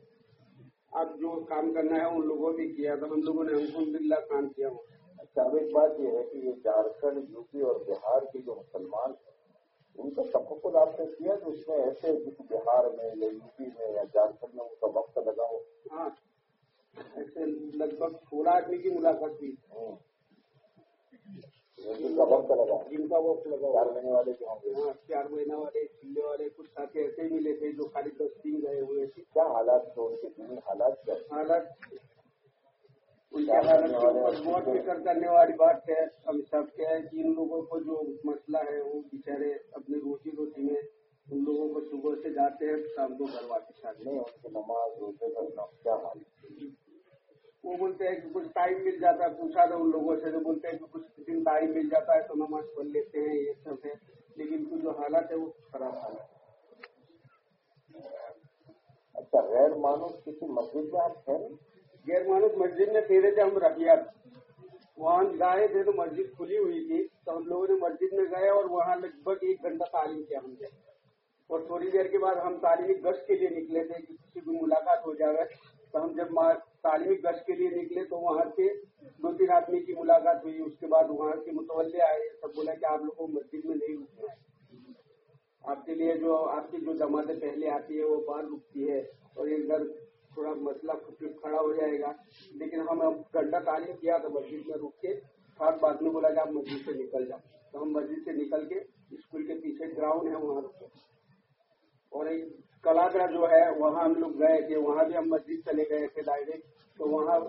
آپ جو کام کرنا ہے ان لوگوں بھی کیا۔ تو ہم لوگوں نے الحمد للہ کام کیا۔ ہوں اچھا ایک بات یہ ہے کہ یہ جھارکھنڈ یو پی اور بہار کے جو مسلمان ہیں ان کا تفقل آپ نے کیا تو اس میں ایسے جس بہار میں یا یو پی میں یا جھارکھنڈ میں ان کا وقت لگا ہو؟ ہاں ایسے لگ بھگ سولہ آدمی کی ملاقات یعنی جن کا وقت لگا۔ جن کا وقت لگا۔ چار مہینے والے جو ہوں گے۔ ہاں چار مہینہ والے چلے والے کچھ ساتھی ایسے ہی ملے تھے جو خالی دس دن گئے ہوئے تھے۔ کیا حالات تھے؟ ان کے حالات کیا حالات فکر کرنے والی بات ہے ہم سب کیا ہے کہ ان لوگوں کو جو مسئلہ ہے وہ بےچارے اپنی روٹی روٹی میں ان لوگوں کو صبح سے جاتے ہیں شام کو گھر واپس آتے ہیں۔ اور نماز روزے کرنا کیا وہ بولتے ہیں کہ کچھ ٹائم مل جاتا ہے پوچھا تھا ان لوگوں سے جو بولتے ہیں کہ کچھ دن ٹائم مل جاتا ہے تو نماز پڑھ لیتے ہیں یہ سب ہے۔ لیکن کی جو حالت ہے وہ خراب حالت ہے اچھا غیر مانو کسی مسجد میں آپ ہیں غیر مسجد میں پھیرے تھے ہم ربیہ وہاں گائے تھے تو مسجد کھلی ہوئی تھی۔ تو ہم لوگوں نے مسجد میں گئے اور وہاں لگ بھگ ایک گھنٹہ تعلیم کیا ہم نے۔ اور تھوڑی دیر کے بعد ہم تعلیمی گشت کے لیے نکلے تھے۔ کسی کی ملاقات ہو جائے۔ تو ہم جب تعلیمی گشت کے لیے نکلے تو وہاں سے دو تین آدمی کی ملاقات ہوئی۔ اس کے بعد وہاں کے متولے آئے۔ سب بولا کہ آپ لوگوں کو مسجد میں نہیں رکنا ہے۔ آپ کے لیے جو آپ کی جو جماعتیں پہلے آتی ہے، وہ باہر رکتی ہے۔ اور ایک گھر تھوڑا مسئلہ کھڑا ہو جائے گا۔ لیکن ہم اب گنڈا تعلیم کیا تو مسجد میں رک کے خاص بات میں بولا کہ آپ مسجد سے نکل جاؤ۔ تو ہم مسجد سے نکل کے اسکول کے پیچھے گراؤنڈ ہے وہاں رکے۔ اور ایک جو ہے، وہاں ہم لوگ گئے تھے۔ وہاں بھی ہم مسجد چلے گئے تھے ڈائریکٹ۔ تو وہاں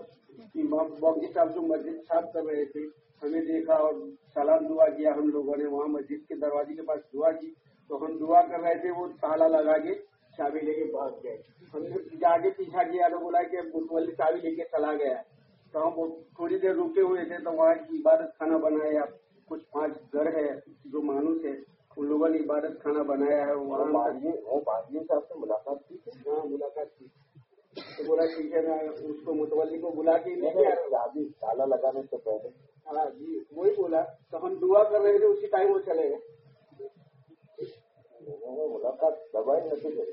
بابی صاحب جو مسجد صاف کر رہے تھے، ہمیں دیکھا اور سلام دعا کیا ہم لوگوں نے۔ وہاں مسجد کے دروازے کے پاس دعا کی۔ تو ہم دعا کر رہے تھے، وہ تالا لگا کے چابی لے کے پہنچ گئے۔ ہم نے آگے پیچھا کیا تو بولا کہ متولی چابی لے کے چلا گیا۔ تو ہم تھوڑی دیر رکے ہوئے تھے تو وہاں کی عبادت خانہ بنایا۔ کچھ پانچ گھر ہے جو مانوس ہے ان لوگوں نے عبادت خانہ بنایا ہے۔ وہاں صاحب سے ملاقات کی ہاں ملاقات کی۔ تو بولا ٹھیک ہے میں اس کو متولی کو بلا کے تالا لگانے سے پہلے۔ ہاں جی وہی بولا۔ تو ہم دعا کر رہے تھے اسی ٹائم وہ چلے گئے۔ ملاقات دبائی نتیجے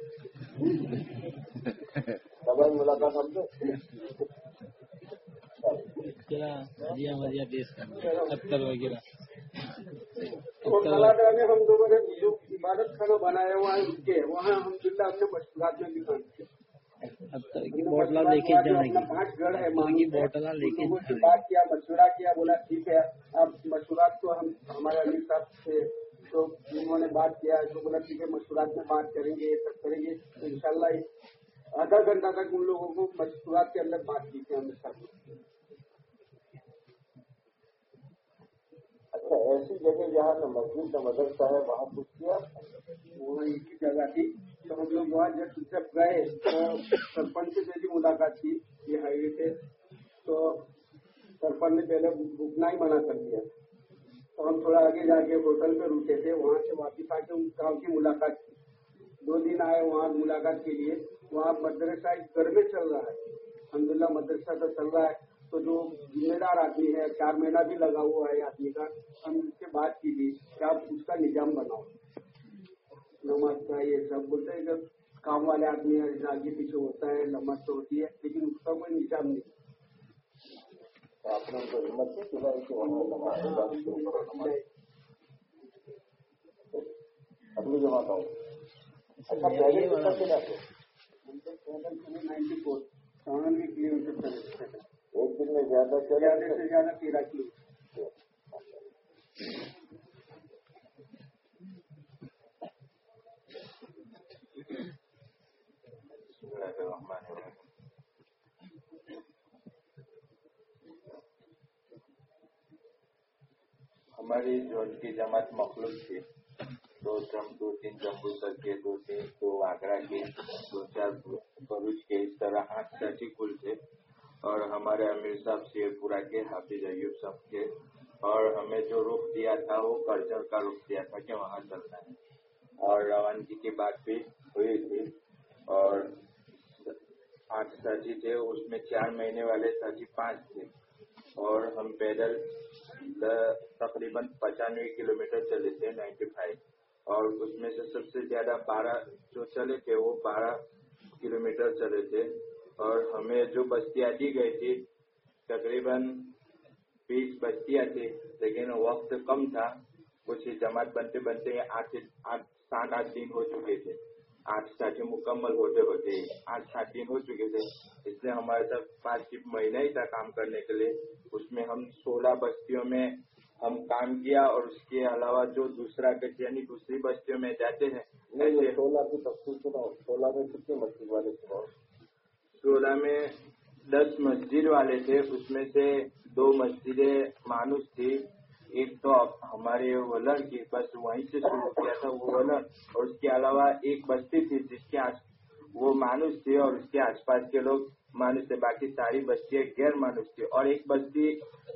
دبائی ملاقات ہم سے ہم لوگوں نے جو عبادت خانہ بنایا ہوا ہے اس کے وہاں الحمد للہ ہم نے مشکلات میں دکان بوٹلا لے کے پانچ گڑھ ہے مہنگی بوٹلا لے کے بات کیا مشورہ کیا، بولا ٹھیک ہے، اب مشورات کو ہم ہمارے امیر صاحب سے تو جنہوں نے بات کیا ہے تو بلکہ کے مشورات میں بات کریں گے یہ سب کریں گے تو اللہ آدھا گھنٹہ تک ان لوگوں کو مشورات کے اندر بات کی تھی ہم سب اچھا ایسی جگہ جہاں نہ مسجد نہ مدرسہ ہے وہاں کچھ کیا؟ وہاں ایک ہی جگہ تھی۔ تو ہم لوگ وہاں جب جب گئے تو سرپنچ سے بھی ملاقات کی یہ ہائی وے پہ۔ تو سرپنچ نے پہلے رکنا ہی منع کر دیا۔ اور ہم تھوڑا آگے جا کے ہوٹل پہ روکے تھے، وہاں سے واپس آ کے اس گاؤں کی ملاقات کی۔ دو دن آئے وہاں ملاقات کے لیے۔ وہاں مدرسہ ایک گھر میں چل رہا ہے۔ الحمد للہ مدرسہ کا چل رہا ہے۔ تو جو ذمہ دار آدمی ہے، چار مہینہ بھی لگا ہوا ہے آدمی کا، ہم اس سے بات کی تھی کہ آپ اس کا نظام بناؤ؟ نماز کا یہ سب بولتے ہیں کہ کام والے آدمی ہے آگے پیچھے ہوتا ہے نماز تو ہوتی ہے، لیکن اس کا کوئی نظام نہیں۔ ایک دن میں زیادہ زیادہ سے زیادہ تیرہ کلو ہماری جو ان کی جماعت مخلوق تھی، دو چم دو تین جمبو سر کے، دو تین دو آگرہ کے، دو چار بروچ کے، اس طرح آٹھ ساٹھی کل تھے اور ہمارے امیر صاحب سے پورا کے، حافظ ایوب صاحب کے اور ہمیں جو رخ دیا تھا، وہ کلچر کا رخ دیا تھا کہ وہاں چلنا ہے۔ اور روانگی جی کی بات بھی ہوئی تھی اور آٹھ ساتھی تھے، اس میں چار مہینے والے ساتھی پانچ تھے۔ اور ہم پیدل تقریباً پچانوے کلو میٹر چلے تھے نائنٹی فائیو. اور اس میں سے سب سے زیادہ بارہ جو چلے تھے، وہ بارہ کلو میٹر چلے تھے۔ اور ہمیں جو بستیاں دی گئی تھی، تقریباً بیس بستیاں تھی لیکن وقت کم تھا۔ کچھ جماعت بنتے بنتے آٹھ سات آٹھ دن ہو چکے تھے۔ آٹھ ساتھی مکمل ہوتے ہوتے آٹھ سات دن ہو چکے تھے۔ اس لیے ہمارے ساتھ پانچ مہینہ ہی تھا کام کرنے کے لیے۔ اس میں ہم سولہ بستیوں میں ہم کام کیا اور اس کے علاوہ جو دوسرا گٹ یعنی دوسری بستیوں میں جاتے ہیں سولہ کی تفصیل سولہ میں کتنے مسجد والے تھے؟ سولہ میں دس مسجد والے تھے۔ اس میں سے دو مسجدیں مانوس تھی ایک تو ہمارے ولر کی بس وہیں سے شروع کیا تھا وہ ولر اور اس کے علاوہ ایک بستی تھی جس کے وہ مانوس تھے اور اس کے آس پاس کے لوگ مانوس تھے باقی ساری بستیاں غیر مانوس تھی۔ اور ایک بستی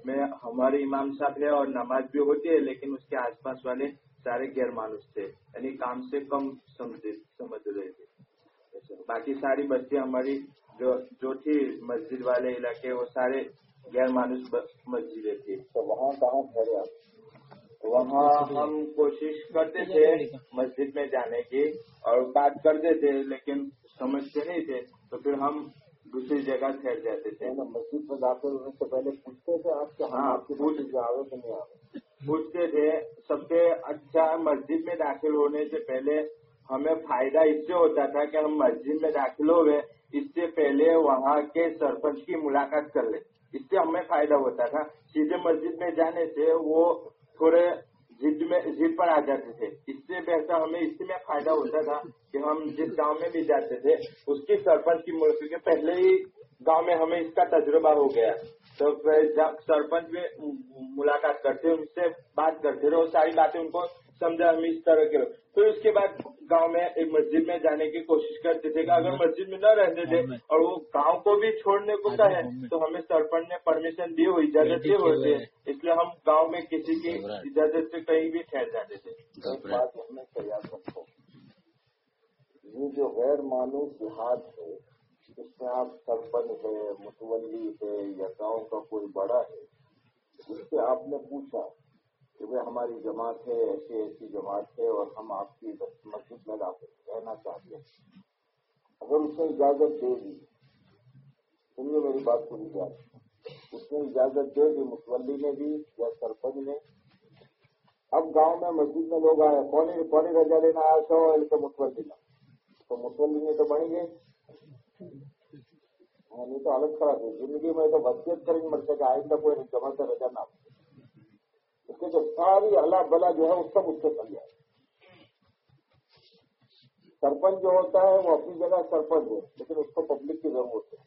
میں ہمارے امام صاحب ہے اور نماز بھی ہوتی ہے لیکن اس کے آس پاس والے سارے غیر مانوس تھے یعنی کام سے کم سمجھ رہے تھے۔ باقی ساری بستیاں ہماری جو, جو تھی مسجد والے علاقے وہ سارے غیر مانوس مسجدیں تھی تو وہاں کہاں ٹھہرے آپ؟ وہاں ہم کوشش کرتے تھے مسجد میں جانے کی اور بات کرتے تھے لیکن سمجھتے نہیں تھے تو پھر ہم دوسری جگہ ٹھہر جاتے تھے۔ مسجد میں داخل ہونے سے پہلے پوچھتے تھے آپ کے ہاں آپ کو مسجد کہ نہیں آؤ پوچھتے تھے سب سے اچھا مسجد میں داخل ہونے سے پہلے ہمیں فائدہ اس سے ہوتا تھا کہ ہم مسجد میں داخل ہوئے اس سے پہلے وہاں کے سرپنچ کی ملاقات کر لیتے اس سے ہمیں فائدہ ہوتا تھا۔ سیدھے مسجد میں جانے سے وہ تھوڑے جد میں جد پر آ جاتے تھے۔ اس سے بہتر ہمیں اس میں فائدہ ہوتا تھا کہ ہم جس گاؤں میں بھی جاتے تھے، اس کی سرپنچ کی مورتی کے پہلے ہی گاؤں میں ہمیں اس کا تجربہ ہو گیا۔ تو سرپنچ میں ملاقات کرتے، ان سے بات کرتے رہے وہ ساری باتیں ان کو سمجھا ہم اس طرح کے پھر اس کے بعد گاؤں میں ایک مسجد میں جانے کی کوشش کرتے تھے کہ اگر مسجد میں نہ رہنے دے اور وہ گاؤں کو بھی چھوڑنے کو کہا ہے تو ہمیں سرپنچ نے پرمیشن دی ہوئی اجازت دی ہوئی ہے۔ اس لیے ہم گاؤں میں کسی کی اجازت سے کہیں بھی ٹھہر جاتے تھے۔ یہ جو غیر معلوم دیہات ہے جس میں آپ سرپنچ ہے متولی ہے یا گاؤں کا کوئی بڑا ہے اس سے آپ نے پوچھا کہ وہ ہماری جماعت ہے، ایسی ایسی جماعت ہے اور ہم آپ کی مسجد میں داخل رہنا چاہتے ہیں۔ اگر اس نے اجازت دے دی۔ تم نے میری بات پوری جاتی اس نے اجازت دے دی متولی نے بھی یا سرپنچ نے۔ اب گاؤں میں مسجد میں لوگ آئے کون کون رجا لینا آیا، سو اور کے متولی نا۔ تو متولی میں تو بڑھیں ہاں، گے نہیں تو حالت خراب ہے۔ زندگی میں تو بچیت کریں گے مرتے کہ آئندہ کوئی جمع سے رجا نہ ہو۔ اس کے جو ساری اللہ بلا جو ہے اس سب اس سے بن جائے سرپنچ جو ہوتا ہے وہ اپنی جگہ سرپنچ ہو لیکن اس کو پبلک کی ضرورت ہے۔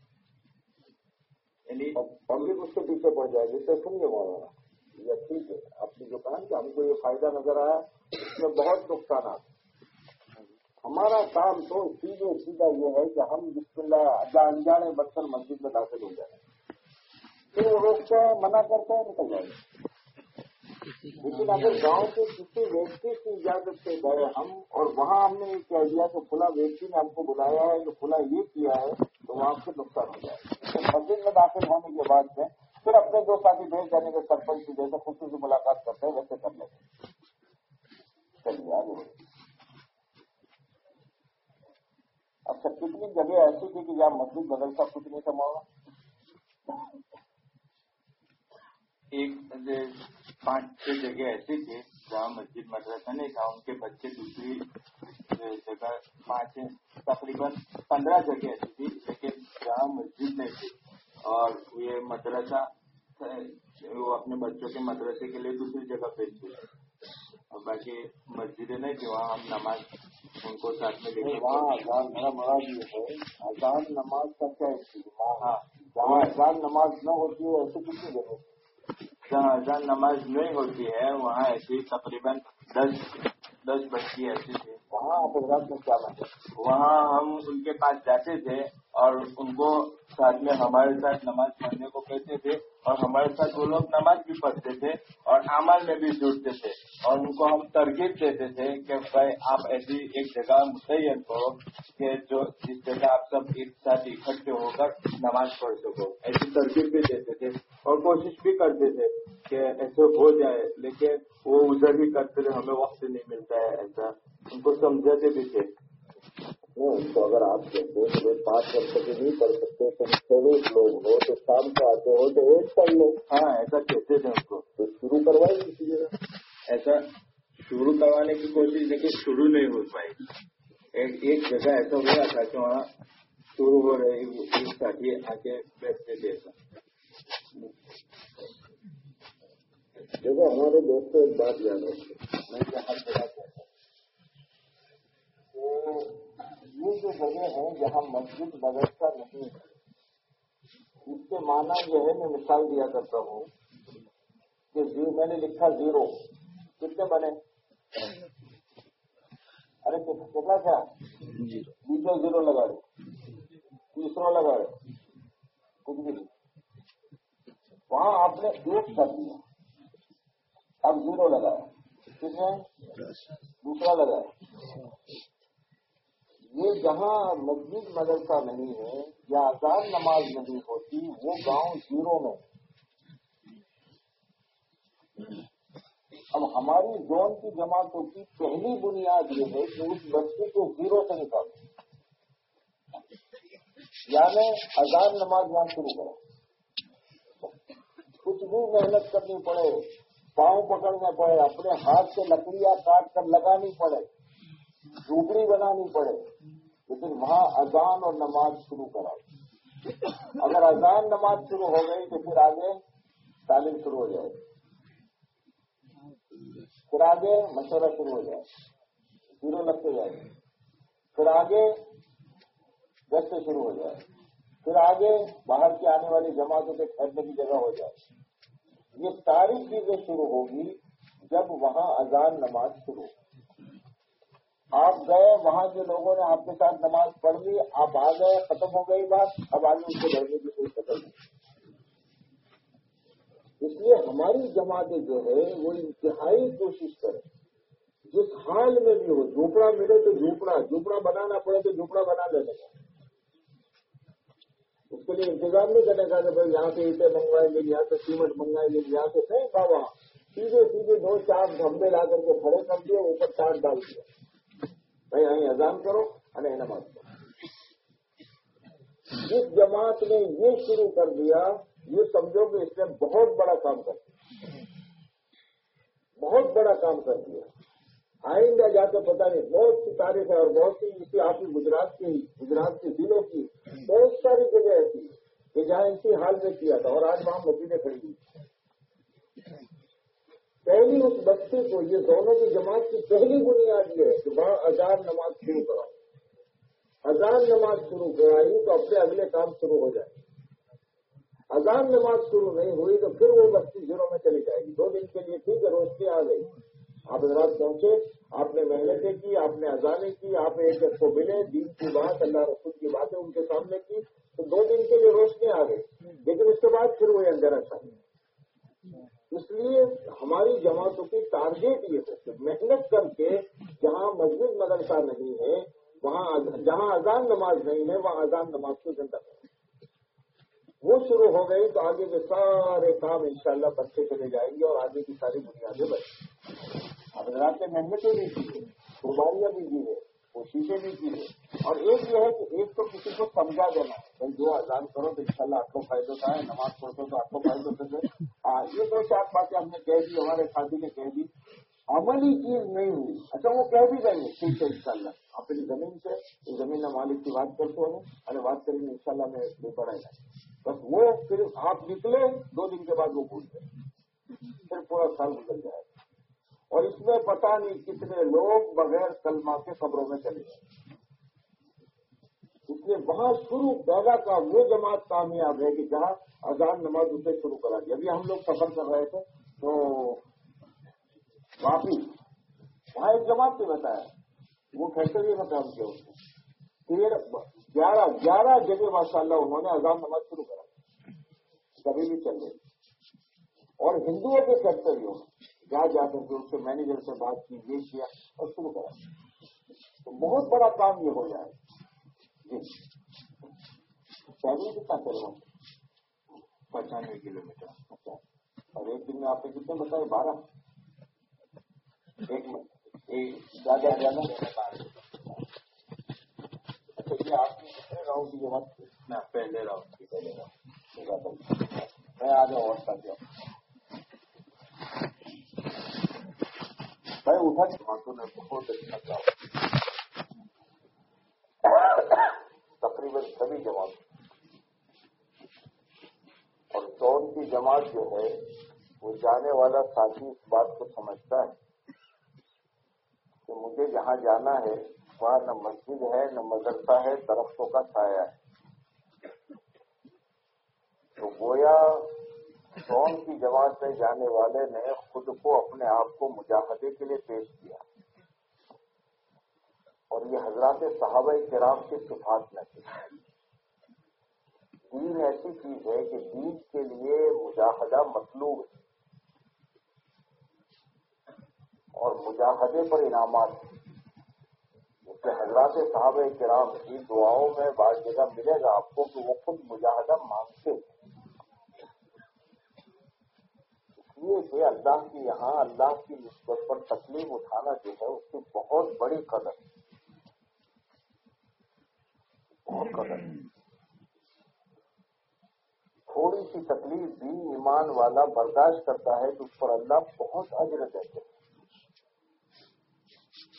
یعنی پبلک اس کے پیچھے پڑ جائے گی تو سنیے مولانا یہ ٹھیک ہے آپ نے جو کہا کہ ہم کو یہ فائدہ نظر آیا اس میں بہت نقصانات ہمارا کام تو سیدھے سیدھا یہ ہے کہ ہم جس اللہ اللہ انجانے بچن مسجد میں داخل ہو جائیں۔ پھر وہ روکتے ہیں منع کرتے ہیں نکل جائیں۔ لیکن اگر گاؤں کے کسی ویکتی کی اجازت سے گئے ہم اور وہاں ہم نے یہ کہہ دیا کہ کھلا ویکتی نے ہم کو بلایا ہے کہ کھلا یہ کیا ہے تو وہاں سے نقصان ہو جائے۔ مسجد میں داخل ہونے کے بعد میں پھر اپنے دو ساتھی بھیج جانے کے سرپنچ کی جیسے خوشی سے ملاقات کرتے ہیں ویسے کر لیتے چلیے آگے۔ اچھا کتنی جگہ ایسی تھی کہ جہاں مسجد بدلتا کچھ نہیں سنبھالنا ایک پانچ چھ جگہ ایسی تھی جہاں مسجد مدرسہ نہیں تھا ان کے بچے دوسری جگہ پانچ تقریباً پندرہ جگہ ایسی تھی لیکن جہاں مسجد نہیں تھی۔ اور یہ مدرسہ وہ اپنے بچوں کے مدرسے کے لیے دوسری جگہ بھیجتے اور باقی مسجدیں نہیں تھی وہاں ہم نماز ان کو ساتھ میں لے وہاں میرا مراد یہ ہے اذان نماز کا کیا ہاں۔ جہاں اذان نماز نہ ہوتی ہے ایسی کتنی جگہ جہاں نماز نہیں ہوتی ہے؟ وہاں ایسی تقریباً دس دس بچی ایسی تھی۔ وہاں حضرات میں کیا وہاں ہم ان کے پاس جاتے تھے۔ اور ان کو ساتھ میں ہمارے ساتھ نماز پڑھنے کو کہتے تھے اور ہمارے ساتھ وہ لوگ نماز بھی پڑھتے تھے اور عمل میں بھی جڑتے تھے اور ان کو ہم ترغیب دیتے تھے کہ بھائی آپ ایسی ایک جگہ متعین کرو کہ جو جس جگہ آپ سب ایک ساتھ اکٹھے ہو کر نماز پڑھ سکو۔ ایسی ترغیب بھی دیتے تھے اور کوشش بھی کرتے تھے کہ ایسے ہو جائے، لیکن وہ ادھر ہی کرتے تھے، ہمیں وقت نہیں ملتا ہے، ایسا۔ ان کو سمجھاتے بھی تھے۔ نہیں تو اگر آپ کہتے ہیں کہ پانچ گھنٹے کے نہیں کر سکتے تم چوبیس لوگ ہو تو شام کو آتے ہو تو ایک کر لو۔ ہاں ایسا کہتے تھے ان کو۔ تو شروع کروائی کسی جگہ۔ ایسا شروع کروانے کی کوشش لیکن شروع نہیں ہو پائی۔ ایک ایک جگہ ایسا ہوا تھا کہ وہاں شروع ہو رہے ایک ساتھی آ کے بیٹھتے تھے ایسا۔ دیکھو ہمارے دوستوں ایک بات یاد رکھتے میں ہر جگہ کہتا ہوں۔ یہ جو جگہ ہے جہاں مسجد مدرسہ نہیں ہے اس کے معنی یہ ہے میں مثال دیا کرتا ہوں کہ میں نے لکھا زیرو کتنے بنے؟ ارے کتنا کیا بیچو زیرو۔ لگا دو۔ تیسرا لگا دو۔ کچھ بھی وہاں آپ نے ایک کر دیا۔ اب زیرو لگایا۔ کتنے؟ دوسرا لگایا۔ یہ جہاں مسجد مدرسہ نہیں ہے، یا آزاد نماز نہیں ہوتی، وہ گاؤں زیرو میں اب ہماری زون کی جماعتوں کی پہلی بنیاد یہ ہے کہ اس بچے کو زیرو سے نکالو۔ یعنی اذان نماز یہاں شروع کرو۔ کچھ بھی محنت کرنی پڑے، پاؤں پکڑنے پڑے، اپنے ہاتھ سے لکڑیاں کاٹ کر لگانی پڑے جھوپڑی بنانی پڑے۔ لیکن وہاں اذان اور نماز شروع کراؤ اگر اذان نماز شروع ہو گئی تو پھر آگے تعلیم شروع ہو جائے۔ پھر آگے مشورہ شروع ہو جائے۔ زیرو لگتے جائے۔ پھر آگے گشتے شروع ہو جائے۔ پھر آگے باہر کی آنے والی جماعتوں کے ٹھہرنے کی جگہ ہو جائے۔ یہ ساری چیزیں شروع ہوگی جب وہاں اذان نماز شروع آپ گئے، وہاں کے لوگوں نے آپ کے ساتھ نماز پڑھ لی، آپ آ گئے، ختم ہو گئی بات، اب آگے اس کو بڑھنے کی کوئی قدر نہیں۔ اس لیے ہماری جماعتیں جو ہے وہ انتہائی کوشش کریں۔ جس حال میں بھی ہو، جھوپڑا ملے تو جھوپڑا جھوپڑا بنانا پڑے تو جھوپڑا بنا دینے کا اس کے لیے انتظام نہیں کرنے کا کہ بھائی یہاں سے اینٹیں منگوائیں گے، یہاں سے سیمنٹ منگائیں گے، یہاں سے نہیں تھا وہاں سیدھے سیدھے دو چار دھمبے لا کر کے کھڑے کر دیے، اوپر چار ڈال دیا بھائی یہیں اذان کرو ارے نماز کرو جس جماعت نے یہ شروع کر دیا، یہ سمجھو کہ اس نے بہت بڑا کام کر دیا۔ بہت بڑا کام کر دیا۔ آئندہ جا کے پتا نہیں، بہت سی تاریخ ہے اور بہت سی اسی آپ کی گجرات کی، گجرات کے ضلعوں کی، بہت ساری جگہ ایسی کہ جہاں اسی حال میں کیا تھا۔ اور آج وہاں مسیحیں کھڑی ہوئی۔ پہلی اس بستی کو، یہ دونوں کی جماعت کی پہلی بنیاد یہ ہے کہ وہاں اذان نماز شروع کراؤ۔ اذان نماز شروع کرائی تو اپنے اگلے کام شروع ہو جائے۔ اذان نماز شروع نہیں ہوئی تو پھر وہ بستی زیرو میں چلی جائے گی۔ دو دن کے لیے ٹھیک ہے روشنی آ گئی۔ آپ حضرات پہنچے، آپ نے محنتیں کی، آپ نے اذانیں کی، آپ ایک ایک کو ملے، دین کی بات، اللہ رسول کی باتیں ان کے سامنے کی، تو دو دن کے لیے روشنی آ گئی۔ لیکن اس کے بعد پھر وہی اندھیرا چھا اس لیے ہماری جماعتوں کی ٹارگیٹ یہ ہے کہ محنت کر کے جہاں مسجد مدرسہ نہیں ہے، وہاں جہاں اذان نماز نہیں ہے، وہاں اذان نماز کو زندہ کریں وہ شروع ہو گئی تو آگے کے سارے کام انشاءاللہ بچے چلے جائیں گے اور آگے کی ساری بنیادیں بچیں اب حضرات نے محنتیں بھی کی ہے قربانیاں بھی دی ہے کوششیں بھی کی ہے اور ایک یہ ہے کہ ایک تو کسی کو سمجھا دینا۔ ہے بھائی جو اذان کرو تو انشاءاللہ آپ کو فائدہ ہوتا ہے، نماز پڑھو تو آپ کو فائدہ ہوتا ہے۔ ہاں، یہ دو چار باتیں ہم نے کہہ دی، ہمارے ساتھی نے کہہ دی۔ عملی چیز نہیں ہوئی۔ اچھا وہ کہہ بھی گئے ٹھیک ہے، انشاءاللہ۔ اپنی زمین سے زمین مالک کی بات کرتے ہیں ارے بات کریں گے، انشاءاللہ میں بے پڑھا بس وہ پھر آپ نکلے، دو دن کے بعد وہ بھول گئے۔ پھر پورا سال گزر جائے۔ اور اس میں پتا نہیں کتنے لوگ بغیر کلمہ کے قبروں میں چلے گئے۔ اس لیے وہاں شروع پیدا کا وہ جماعت کامیاب ہے کہ جہاں اذان نماز اسے شروع کرا دیا ابھی ہم لوگ سفر کر رہے تھے، تو واپس وہاں ایک جماعت نے بتایا، وہ فیکٹری میں کام کیا اس نے تیرہ گیارہ گیارہ جگہ ماشاء اللہ انہوں نے اذان نماز شروع کرا۔ کبھی بھی چل رہے اور ہندوؤں کے فیکٹریوں جا جا کر کے اس کے مینیجر سے بات کی یہ کیا اور شروع کرا۔ تو بہت بڑا کام یہ ہو جائے۔ جی۔ پہلے کتنا رہا پچانوے کلو میٹر اچھا۔ اور ایک دن میں آپ نے کتنے بتائے؟ بارہ۔ ایک زیادہ زیادہ اچھا یہ آپ کی کتنے راؤنڈ کی۔ پہلے راؤنڈ کی۔ پہلے راؤنڈ میں آ جاؤں اور کر جاؤں میں اٹھا جماعتوں نے بہت اچھا کام تقریباً سبھی جماعت اور زون کی جماعت جو ہے وہ جانے والا ساتھی اس بات کو سمجھتا ہے کہ مجھے جہاں جانا ہے وہاں نہ مسجد ہے نہ مدرسہ ہے درختوں کا سایہ ہے تو گویا زون کی جماعت میں جانے والے نے خود کو اپنے آپ کو مجاہدے کے لیے پیش کیا۔ اور یہ حضرات صحابہ کرام کے صفات میں تھی دین ایسی چیز ہے کہ دین کے لیے مجاہدہ مطلوب ہے۔ اور مجاہدے پر انعامات اس کے حضرات صحابہ کرام کی دعاؤں میں بعض جگہ ملے گا آپ کو کہ وہ خود مجاہدہ مانگتے ہیں۔ اس لیے کہ اللہ کی یہاں اللہ کی نسبت پر تکلیف اٹھانا جو ہے اس کی بہت بڑی قدر بہت قدر تھوڑی سی تکلیف بھی ایمان والا برداشت کرتا ہے تو اس پر اللہ بہت اجر دیتے ہیں۔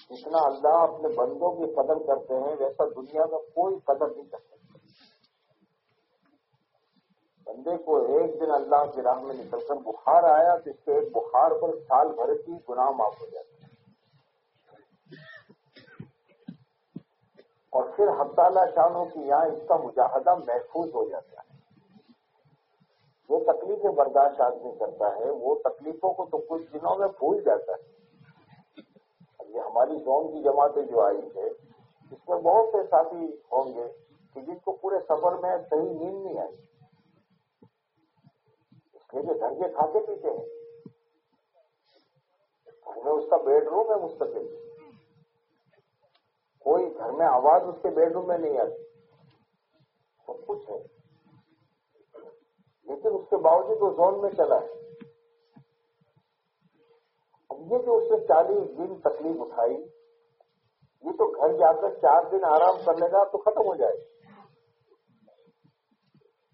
جتنا اللہ اپنے بندوں کی قدر کرتے ہیں، ویسا دنیا میں کوئی قدر نہیں کر سکتا بندے کو ایک دن اللہ کی راہ میں نکل کر بخار آیا تو اس کے ایک بخار پر سال بھر کی گناہ معاف ہو جاتی ہے۔ اور پھر ہفتالہ شانوں کی یہاں اس کا مجاہدہ محفوظ ہو جاتا ہے۔ وہ تکلیفیں برداشت آدمی کرتا ہے، وہ تکلیفوں کو تو کچھ دنوں میں بھول جاتا ہے۔ یہ ہماری زون کی جماعتیں جو آئی ہے، اس میں بہت سے ساتھی ہوں گے کہ جن کو پورے سفر میں صحیح نیند نہیں آئی۔ اس لیے کہ گھر کے کھاتے پیتے ہیں۔ گھر میں اس کا بیڈ روم ہے مستقل۔ کوئی گھر میں آواز اس کے بیڈ روم میں نہیں آتی۔ سب کچھ ہے۔ لیکن اس کے باوجود وہ زون میں چلا ہے۔ اب یہ جو اس نے چالیس دن تکلیف اٹھائی، یہ تو گھر جا کر چار دن آرام کر لے گا تو ختم ہو جائے گا۔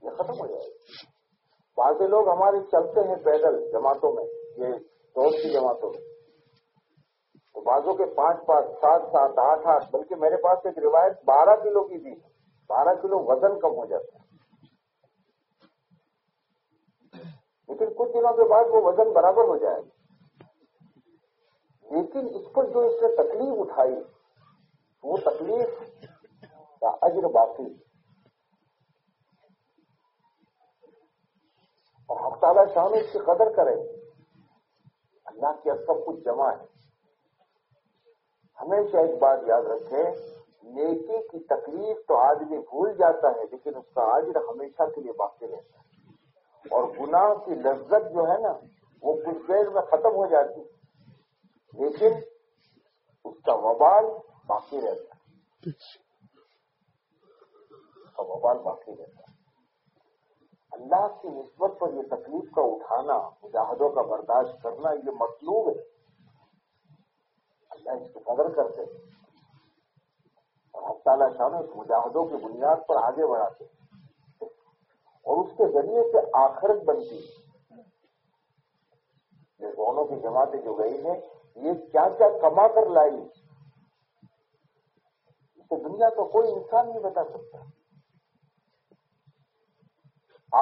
یہ ختم ہو جائے گا۔ بعض لوگ ہمارے چلتے ہیں پیدل جماعتوں میں، یہ زون کی جماعتوں میں۔ تو بازوں کے پانچ پانچ، سات سات، آٹھ آٹھ، بلکہ میرے پاس ایک روایت بارہ کلو کی بھی بارہ کلو وزن کم ہو جاتا ہے۔ لیکن کچھ دنوں کے بعد وہ وزن برابر ہو جائے گا۔ لیکن اس پر جو اس نے تکلیف اٹھائی، وہ تکلیف کا اجر باقی اور ہفتہ شام اس کی قدر کرے اللہ کی اب سب کچھ جمع ہے۔ ہمیشہ ایک بات یاد رکھیں، نیکی کی تکلیف تو آدمی بھول جاتا ہے، لیکن اس کا آجر ہمیشہ کے لیے باقی رہتا ہے۔ اور گناہ کی لذت جو ہے نا، وہ کچھ دیر میں ختم ہو جاتی لیکن اس کا وبال باقی رہتا ہے۔ اس کا وبال باقی رہتا ہے۔ اللہ کی نسبت پر یہ تکلیف کا اٹھانا، مجاہدوں کا برداشت کرنا، یہ مطلوب ہے۔ اللہ اس کی قدر کرتے ہیں۔ اور ہر تعالیٰ شاہ اس مجاہدوں کی بنیاد پر آگے بڑھاتے ہیں۔ اور اس کے ذریعے سے آخرت بنتی ہے۔ یہ دونوں کی جماعتیں جو گئی ہیں، یہ کیا کیا کما کر لائی اسے دنیا کو کوئی انسان نہیں بتا سکتا۔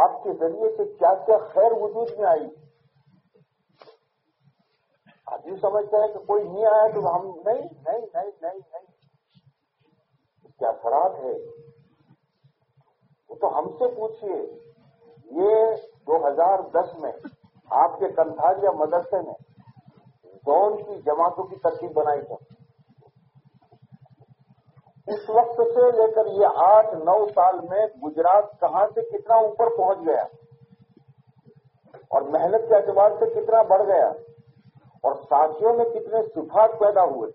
آپ کے ذریعے سے کیا کیا خیر وجود میں آئی؟ آپ یہ سمجھتے ہیں کہ کوئی نہیں آیا تو ہم نہیں نہیں نہیں نہیں نہیں۔ کیا اثرات ہے؟ وہ تو ہم سے پوچھئے۔ یہ دو ہزار دس میں آپ کے کنتھاج یا مدرسے میں زون کی جماعتوں کی ترتیب بنائی تھی۔ اس وقت سے لے کر یہ آٹھ نو سال میں گجرات کہاں سے کتنا اوپر پہنچ گیا؟ اور محنت کے اعتبار سے کتنا بڑھ گیا؟ اور ساتھیوں میں کتنے صفات پیدا ہوئے؟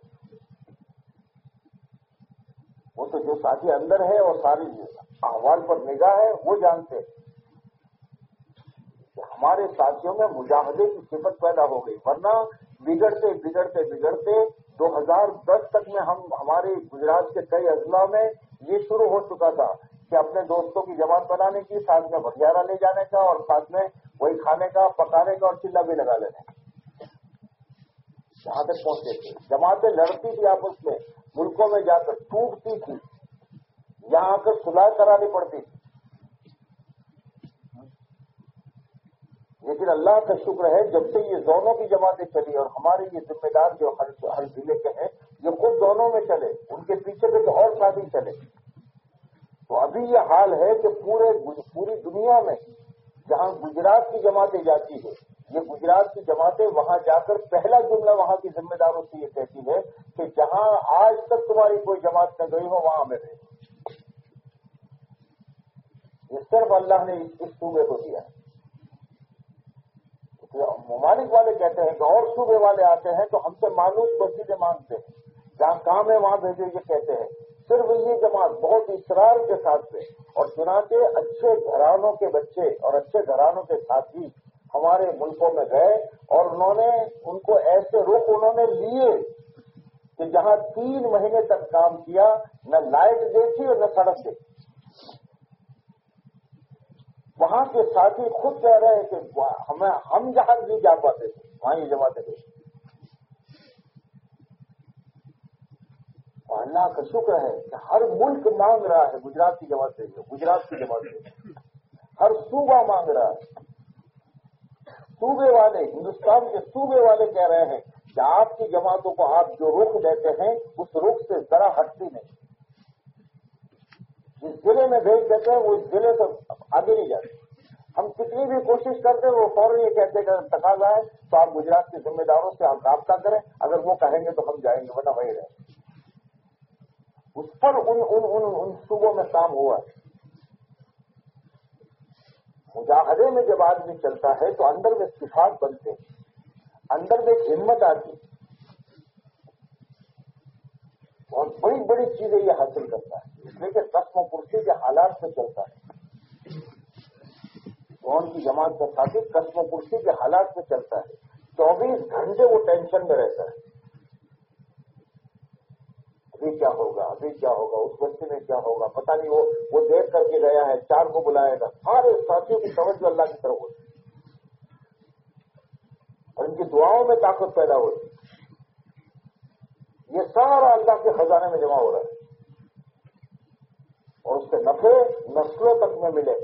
وہ تو جو ساتھی اندر ہے اور ساری احوال پر نگاہ ہے، وہ جانتے کہ ہمارے ساتھیوں میں مجاہدے کی صفت پیدا ہو گئی۔ ورنہ بگڑتے بگڑتے بگڑتے دو ہزار دس تک میں ہم ہمارے گجرات کے کئی اضلاع میں یہ شروع ہو چکا تھا کہ اپنے دوستوں کی جماعت بنانے کی، ساتھ میں بھگیارہ لے جانے کا اور ساتھ میں وہی کھانے کا، پکانے کا اور چلا بھی لگا لینے کا۔ جہاں تک پہنچے تھے۔ جماعتیں لڑتی تھی آپس میں، ملکوں میں جا کر ٹوٹتی تھی۔ یہاں آ کر سلاح کرانی پڑتی تھی۔ لیکن اللہ کا شکر ہے، جب سے یہ دونوں کی جماعتیں چلی اور ہمارے یہ ذمہ دار جو ہر ضلع کے ہیں، یہ خود دونوں میں چلے ان کے پیچھے پہ تو اور شادی چلے تو ابھی یہ حال ہے کہ پورے پوری دنیا میں جہاں گجرات کی جماعتیں جاتی ہے یہ گجرات کی جماعتیں وہاں جا کر پہلا جملہ وہاں کی ذمہ داروں سے یہ کہتی ہے کہ جہاں آج تک تمہاری کوئی جماعت نہ گئی ہو، وہاں میں رہے۔ یہ صرف اللہ نے اس صوبے کو دیا۔ ہے ممالک والے کہتے ہیں کہ اور صوبے والے آتے ہیں تو ہم سے مانوس مسجدیں مانگتے ہیں۔ جہاں کام ہے وہاں بھیجے یہ کہتے ہیں۔ صرف یہ جماعت بہت اصرار کے ساتھ سے اور چنانچہ اچھے گھرانوں کے بچے اور اچھے گھرانوں کے ساتھی ہمارے ملکوں میں گئے اور انہوں نے ان کو ایسے رخ انہوں نے لیے کہ جہاں تین مہینے تک کام کیا، نہ لائٹ دیکھی اور نہ سڑک دیکھی۔ وہاں کے ساتھی خود کہہ رہے ہیں کہ ہمیں ہم جہاں نہیں جا پاتے تھے وہاں یہ جماعتیں گئی اللہ کا شکر ہے کہ ہر ملک مانگ رہا ہے گجرات کی جماعت گجرات کی جماعت ہر صوبہ مانگ رہا ہے۔ صوبے والے، ہندوستان کے صوبے والے کہہ رہے ہیں کہ آپ کی جماعتوں کو آپ جو رخ دیتے ہیں، اس رخ سے ذرا ہٹتی نہیں۔ جس ضلع میں بھیج دیتے ہیں وہ اس ضلع سے آگے نہیں جاتے۔ ہم کتنی بھی کوشش کرتے ہیں، وہ فوراً یہ کہتے کہ تقاضا ہے تو آپ گجرات کے ذمہ داروں سے آپ رابطہ کریں۔ اگر وہ کہیں گے تو ہم جائیں گے، ورنہ وہی رہیں۔ اس پر ان ان ان ان صوبوں میں کام ہوا ہے۔ مجاہدے میں جب آدمی چلتا ہے، تو اندر میں صفات بنتے ہیں۔ اندر میں ایک ہمت آتی اور بڑی بڑی چیزیں یہ حاصل کرتا ہے، اس لیے کہ قسم و کرسی کے حالات میں چلتا ہے۔ کون کی جماعت کا ساتھی قسم و کرسی کے حالات میں چلتا ہے۔ چوبیس گھنٹے وہ ٹینشن میں رہتا ہے۔ ابھی کیا ہوگا، ابھی کیا ہوگا، اس بچے میں کیا ہوگا، پتہ نہیں، وہ وہ دیکھ کر کے گیا ہے، چار کو بلائے گا۔ سارے ساتھیوں کی توجہ اللہ کی طرف ہوتی اور ان کی دعاؤں میں طاقت پیدا ہوتی یہ سارا اللہ کے خزانے میں جمع ہو رہا ہے۔ اور اس کے نفے نسلوں تک میں ملے۔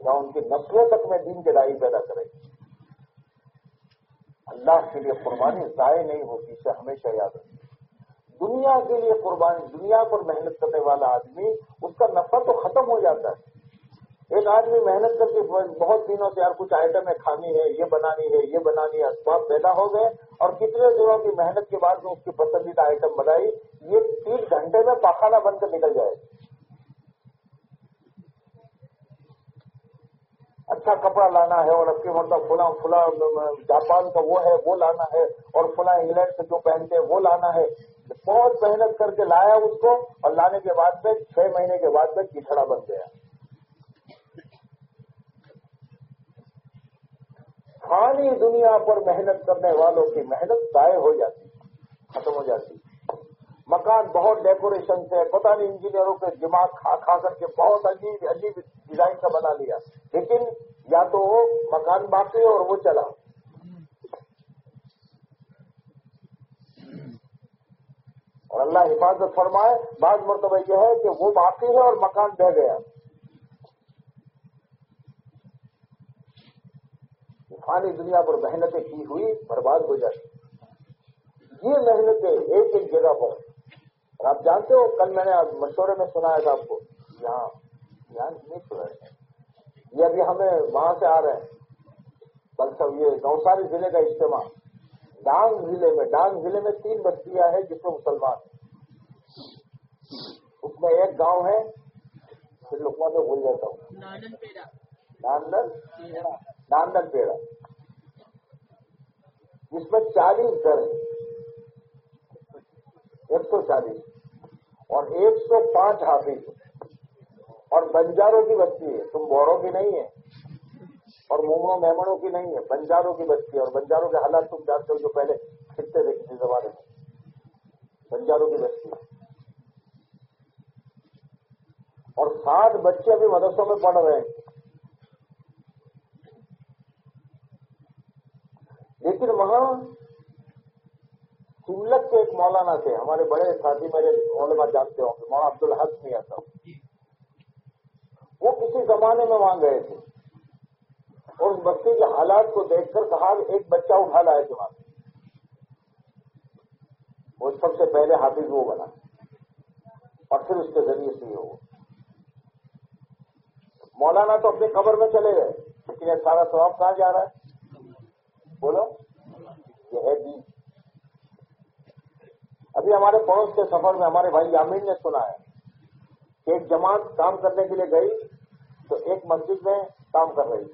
یا ان کی نسلوں تک میں دین کے دائی پیدا کرے۔ اللہ کے لیے قربانی ضائع نہیں ہوتی، اسے ہمیشہ یاد رکھے دنیا کے لیے قربانی، دنیا پر محنت کرنے والا آدمی، اس کا نفع تو ختم ہو جاتا ہے۔ ایک آدمی محنت کر کے بہت دنوں سے یار کچھ آئٹمیں کھانی ہے، یہ بنانی ہے، یہ بنانی ہے، اسباب پیدا ہو گئے اور کتنے دنوں کی محنت کے بعد جو اس کی پسندیدہ آئٹم بنائی۔ یہ تین گھنٹے میں پاخانہ بن کر نکل جائے۔ اچھا کپڑا لانا ہے اور اب کی مطلب فلاں فلاں جاپان کا وہ ہے، وہ لانا ہے اور فلاں انگلینڈ سے جو پہنتے ہیں وہ لانا ہے۔ بہت محنت کر کے لایا اس کو اور لانے کے بعد میں چھ مہینے کے بعد میں کچڑا بن گیا۔ فانی دنیا پر محنت کرنے والوں کی محنت ضائع ہو جاتی، ختم ہو جاتی۔ مکان بہت ڈیکوریشن سے، پتہ نہیں انجینئروں کے دماغ کھا کھا کر کے بہت عجیب عجیب ڈیزائن کا بنا لیا۔ لیکن یا تو وہ مکان باقی اور وہ چلا۔ اور اللہ حفاظت فرمائے، بعض مرتبہ یہ ہے کہ وہ باقی ہے اور مکان بہ گیا۔ فانی دنیا پر محنتیں کی ہوئی، برباد ہو جاتی۔ یہ محنتیں ایک ایک جگہ پر۔ اور آپ جانتے ہو، کل میں نے مشورے میں سنایا تھا آپ کو۔ یہاں یہاں نہیں سنا یہ ابھی ہمیں وہاں سے آ رہے ہیں۔ کل سب یہ نوساری ضلع کا اجتماع۔ ڈانگ ضلع میں، ڈانگ ضلع میں تین بستیاں ہیں جس میں مسلمان اس میں ایک گاؤں ہے، پھر لوگوں میں بھول جاتا ہوں۔ ناندن ناندن پیڑا۔ جس میں چالیس گھر ہیں۔ ایک سو چالیس۔ اور ایک سو پانچ حافظ۔ اور بنجاروں کی بستی ہے۔ تم بوروں کی نہیں ہے اور مومنوں مہمانوں کی نہیں ہے بنجاروں کی بستی ہے۔ اور بنجاروں کے حالات تم جانتے ہو جو پہلے کھٹتے تھے کسی زمانے میں۔ بنجاروں کی بستی۔ اور سات بچے ابھی مدرسوں میں پڑھ رہے ہیں۔ لیکن وہاں سلت کے ایک مولانا تھے، ہمارے بڑے ساتھی، میرے علماء جانتے ہوں گے، مولانا عبد الحق میاں صاحب وہ کسی زمانے میں وہاں گئے تھے۔ اور اس بچے کے حالات کو دیکھ کر کہا ایک بچہ اٹھا لائے تھے وہاں وہ سب سے پہلے حافظ وہ بنا۔ اور پھر اس کے ذریعے سے یہ ہوا۔ مولانا تو اپنی قبر میں چلے گئے، لیکن یہ سارا سواب کہاں جا رہا ہے؟ بولو۔ یہ ہے دین۔ ابھی ہمارے پڑوس کے سفر میں ہمارے بھائی یامین نے سنا ہے کہ ایک جماعت کام کرنے کے لیے گئی تو ایک مسجد میں کام کر رہی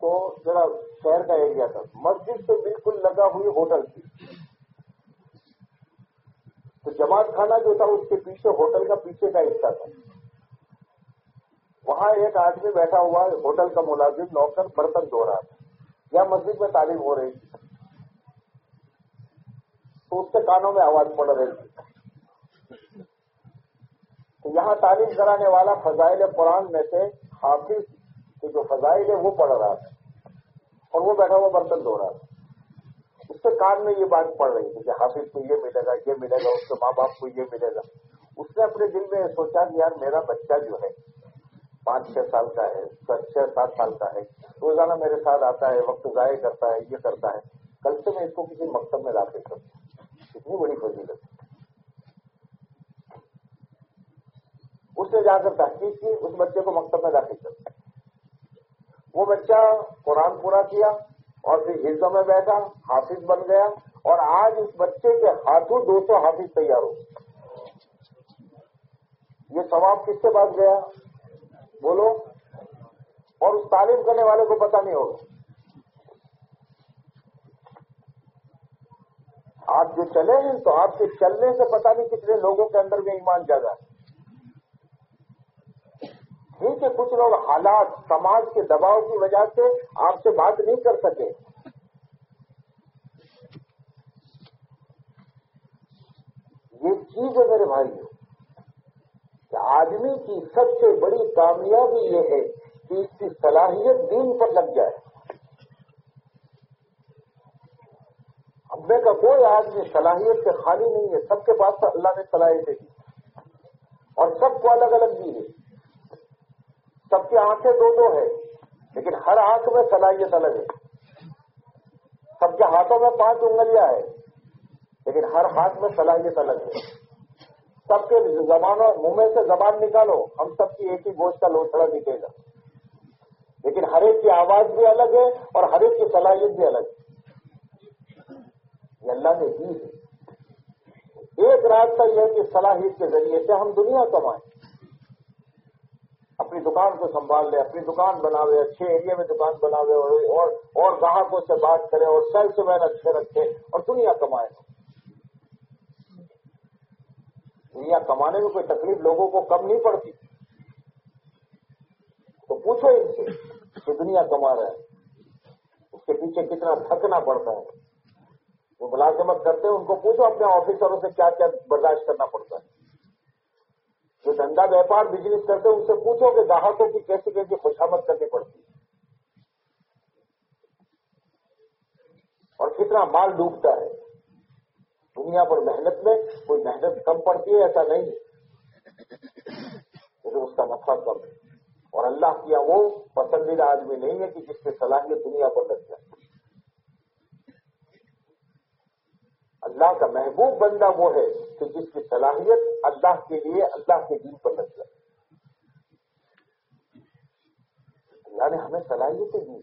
تو ذرا شہر کا ایریا تھا۔ مسجد سے بالکل لگا ہوئی ہوٹل تھی۔ تو جماعت خانہ جو تھا اس کے پیچھے ہوٹل کا پیچھے کا حصہ تھا۔ وہاں ایک آدمی بیٹھا ہوا ہوٹل کا ملازم، نوکر، برتن دھو رہا تھا۔ یا مسجد میں تعلیم ہو رہی تھی، تو اس کے کانوں میں آواز پڑ رہی تھی۔ تو یہاں تعلیم کرانے والا فضائل قرآن میں سے حافظ کے جو فضائل ہے وہ پڑھ رہا تھا۔ اور وہ بیٹھا ہوا برتن دھو رہا تھا۔ اس کے کان میں یہ بات پڑ رہی تھی کہ حافظ کو یہ ملے گا، یہ ملے گا، اس کے ماں باپ کو یہ ملے گا۔ اس نے اپنے دل میں سوچا کہ یار میرا بچہ جو ہے پانچ چھ سال کا ہے چھ سات سال کا ہے۔ روزانہ میرے ساتھ آتا ہے، وقت ضائع کرتا ہے، یہ کرتا ہے۔ کل سے میں اس کو کسی مقصد میں داخل کرتا ہوں۔ کتنی بڑی فضیلت اس نے جا کر تحقیق کی، اس بچے کو مکتب میں داخل کر وہ بچہ قرآن پورا کیا اور پھر حصوں میں بیٹھا، حافظ بن گیا اور آج اس بچے کے ہاتھوں دو سو حافظ تیار ہو یہ ثواب کس کے پاس گیا؟ بولو اور اس تعلیم کرنے والے کو پتہ نہیں ہوگا۔ آپ جو چلے ہیں تو آپ کے چلنے سے پتہ نہیں کتنے لوگوں کے اندر میں ایمان جگہ ہے۔ ٹھیک ہے کچھ لوگ حالات، سماج کے دباؤ کی وجہ سے آپ سے بات نہیں کر سکے یہ چیز ہے میرے بھائی کہ آدمی کی سب سے بڑی کامیابی یہ ہے کہ اس کی صلاحیت دین پر لگ جائے۔ ابے کا کوئی آدمی صلاحیت سے خالی نہیں ہے، سب کے پاس اللہ نے صلاحیتیں دی۔ اور سب کو الگ الگ دی ہے سب کی آنکھیں دو دو ہے لیکن ہر آنکھ میں صلاحیت الگ ہے۔ سب کے ہاتھوں میں پانچ انگلیاں ہے لیکن ہر ہاتھ میں صلاحیت الگ ہے۔ سب کے زبانوں منہ میں سے زبان نکالو، ہم سب کی ایک ہی گوشت کا لوچڑا دکھے گا۔ لیکن ہر ایک کی آواز بھی الگ ہے اور ہر ایک کی صلاحیت بھی الگ ہے۔ اللہ نے دی ہے۔ ایک راستہ یہ ہے کہ صلاحیت کے ذریعے سے ہم دنیا کمائیں۔ اپنی دکان کو سنبھال لے اپنی دکان بناوے، اچھے ایریا میں دکان بناوے اور اور گاہکوں سے بات کرے اور سیلس مین اچھے رکھے اور دنیا کمائے دنیا کمانے میں کوئی تکلیف لوگوں کو کم نہیں پڑتی۔ تو پوچھو ان سے کہ دنیا کما رہا ہے۔ اس کے پیچھے کتنا تھکنا پڑتا ہے۔ وہ ملازمت کرتے ہیں، ان کو پوچھو اپنے آفیسروں سے کیا کیا برداشت کرنا پڑتا ہے۔ جو دھندا ویپار بزنس کرتے ہیں، ان سے پوچھو کہ گاہکوں کی کیسی کیسی خوشامد کرنی پڑتی ہے۔ اور کتنا مال ڈوبتا ہے۔ دنیا پر محنت میں کوئی محنت کم پڑتی ہے ایسا نہیں ہے۔ لیکن اس کا مطلب نفع کم ہے۔ اور اللہ کیا وہ پسندیدہ آدمی نہیں ہے کہ جس کی صلاحیت دنیا پر لگ جائے۔ اللہ کا محبوب بندہ وہ ہے کہ جس کی صلاحیت اللہ کے لیے، اللہ کے دین پر لگ جائے۔ اللہ نے ہمیں صلاحیتیں دی۔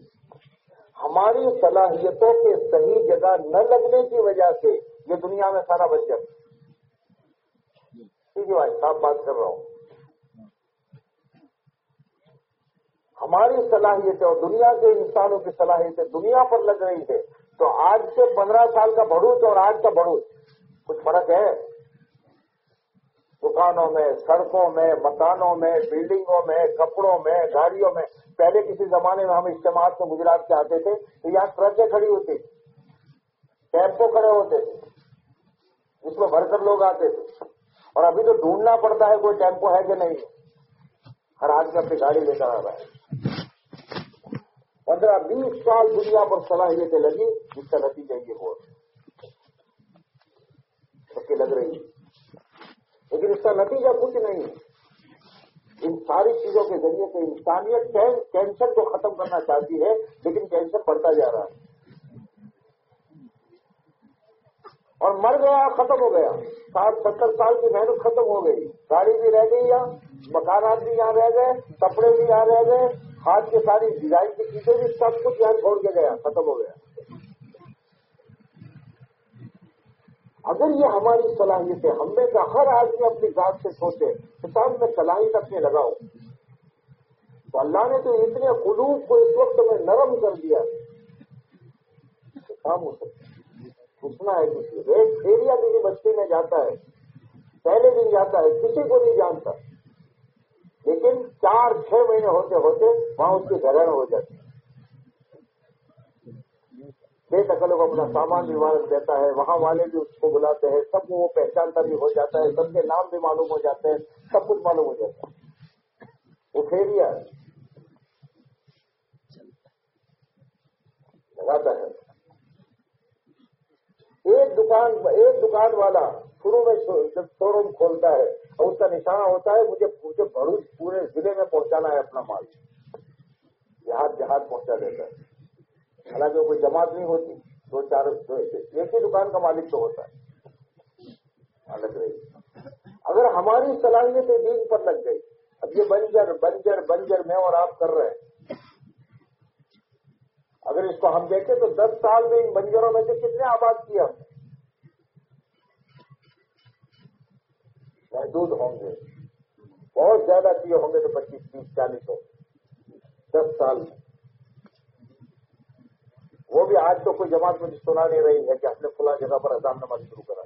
ہماری صلاحیتوں کے صحیح جگہ نہ لگنے کی وجہ سے یہ دنیا میں سارا بچ ٹھیک ہے بھائی صاف بات کر رہا ہوں۔ ہماری صلاحیتیں اور دنیا کے انسانوں کی صلاحیتیں دنیا پر لگ رہی ہے تو آج سے پندرہ سال کا بڑھوت اور آج کا بڑھوت کچھ فرق ہے؟ دکانوں میں، سڑکوں میں، مکانوں میں، بلڈنگوں میں، کپڑوں میں، گاڑیوں میں۔ پہلے کسی زمانے میں ہم اجتماع سے گجرات کے آتے تھے، تو یہاں ٹرکیں کھڑی ہوتی۔ ٹیمپو کھڑے ہوتے تھے۔ جس میں بھر کر لوگ آتے تھے۔ اور ابھی تو ڈھونڈنا پڑتا ہے کوئی ٹیمپو ہے کہ نہیں۔ ہر آدمی اپنی گاڑی لے کر آ رہا ہے۔ پندرہ بیس سال دنیا پر صلاحیتیں لگی، جس کا نتیجہ یہ ہو سب لگ رہی۔ ہے لیکن اس کا نتیجہ کچھ نہیں۔ ہے ان ساری چیزوں کے ذریعے سے انسانیت کینسر کو ختم کرنا چاہتی ہے، لیکن کینسر بڑھتا جا رہا ہے۔ اور مر گیا، ختم ہو گیا. ساٹھ ستر سال کی محنت ختم ہو گئی. گاڑی بھی رہ گئی یہاں مکانات بھی یہاں رہ گئے، کپڑے بھی یہاں رہ گئے، ہاتھ کے ساری ڈیزائن کی چیزیں بھی سب کچھ یہاں چھوڑ کے گیا، ختم ہو گیا. اگر یہ ہماری صلاحیت ہے ہم میں کا ہر آدمی اپنی ذات سے سوچے کہ صاحب میں صلاحیت اپنے لگاؤ. تو اللہ نے تو اتنے قلوب کو اس وقت میں نرم کر دیا. کام ہو سکتا پوچھنا ہے کسی ایک ایریا کسی بستی میں جاتا ہے، پہلے دن جاتا ہے، کسی کو نہیں جانتا۔ لیکن چار چھ مہینے ہوتے ہوتے وہاں اس کی گھر ہو جاتی بے تکلوں کو اپنا سامان بھی عمارت دیتا ہے، وہاں والے بھی اس کو بلاتے ہیں، سب کو وہ پہچانتا بھی ہو جاتا ہے، سب کے نام بھی معلوم ہو جاتے ہیں، سب کچھ معلوم ہو جاتا ہے۔ وہ پھیریا لگاتا ہے۔ ایک دکان ایک دکان والا شروع میں جب شو روم کھولتا ہے اور اس کا نشانہ ہوتا ہے، مجھے مجھے بھروچ پورے ضلع میں پہنچانا ہے اپنا مال۔ جہاد جہاد پہنچا دیتا ہے۔ حالانکہ کوئی جماعت نہیں ہوتی، دو چار ایک ہی دکان کا مالک تو ہوتا ہے۔ لگ رہی اگر ہماری صلاحیت دین پر لگ گئی، اب یہ بنجر بنجر بنجر میں اور آپ کر رہے ہیں۔ اگر اس کو ہم دیکھیں تو دس سال میں ان بنجروں میں سے کتنے آباد کیا ہم؟ محدود ہوں گے۔ بہت زیادہ کیے ہوں گے تو پچیس، تیس، چالیس ہو دس سال میں۔ وہ بھی آج تو کوئی جماعت مجھے سنا نہیں رہی ہے کہ اپنے کھلا جگہ پر اذان نماز شروع کرا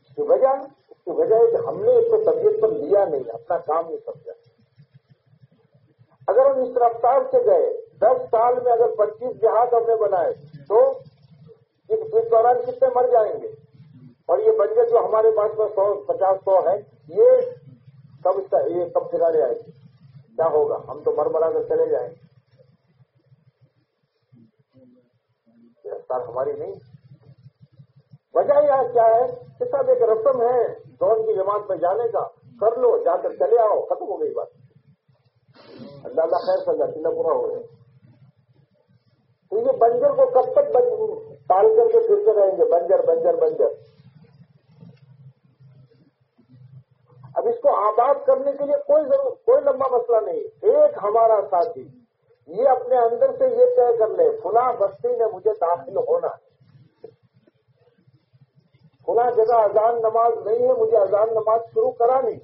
اس کی وجہ، اس کی وجہ ہے کہ ہم نے اس کو طبیعت پر لیا نہیں، اپنا کام نہیں سمجھا۔ اگر ہم اس رفتار سے گئے، دس سال میں اگر پچیس جہاز ہم نے بنائے، تو اس دوران کتنے مر جائیں گے؟ اور یہ بجٹ جو ہمارے پاس میں سو، پچاس سو ہے یہ کب یہ کب پھرانے آئے گی کیا ہوگا؟ ہم تو مر مرا کر چلے جائیں۔ گے رفتار ہماری نہیں۔ وجہ یہاں کیا ہے؟ کہ سب ایک رسم ہے دون کی جماعت میں جانے کا۔ کر لو، جا کر چلے آؤ، ختم ہو گئی بات۔ اللہ اللہ خیر سمجھا سلا پورا ہو گیا تو یہ بنجر کو کب تک پال کر کے پھرتے رہیں گے، بنجر بنجر بنجر۔ اب اس کو آباد کرنے کے لیے کوئی ضرور کوئی لمبا مسئلہ نہیں ایک ہمارا ساتھی، یہ اپنے اندر سے یہ طے کر لے، فلاں بستی میں مجھے داخل ہونا۔ ہے فلاں جگہ اذان نماز نہیں ہے، مجھے اذان نماز شروع کرانی۔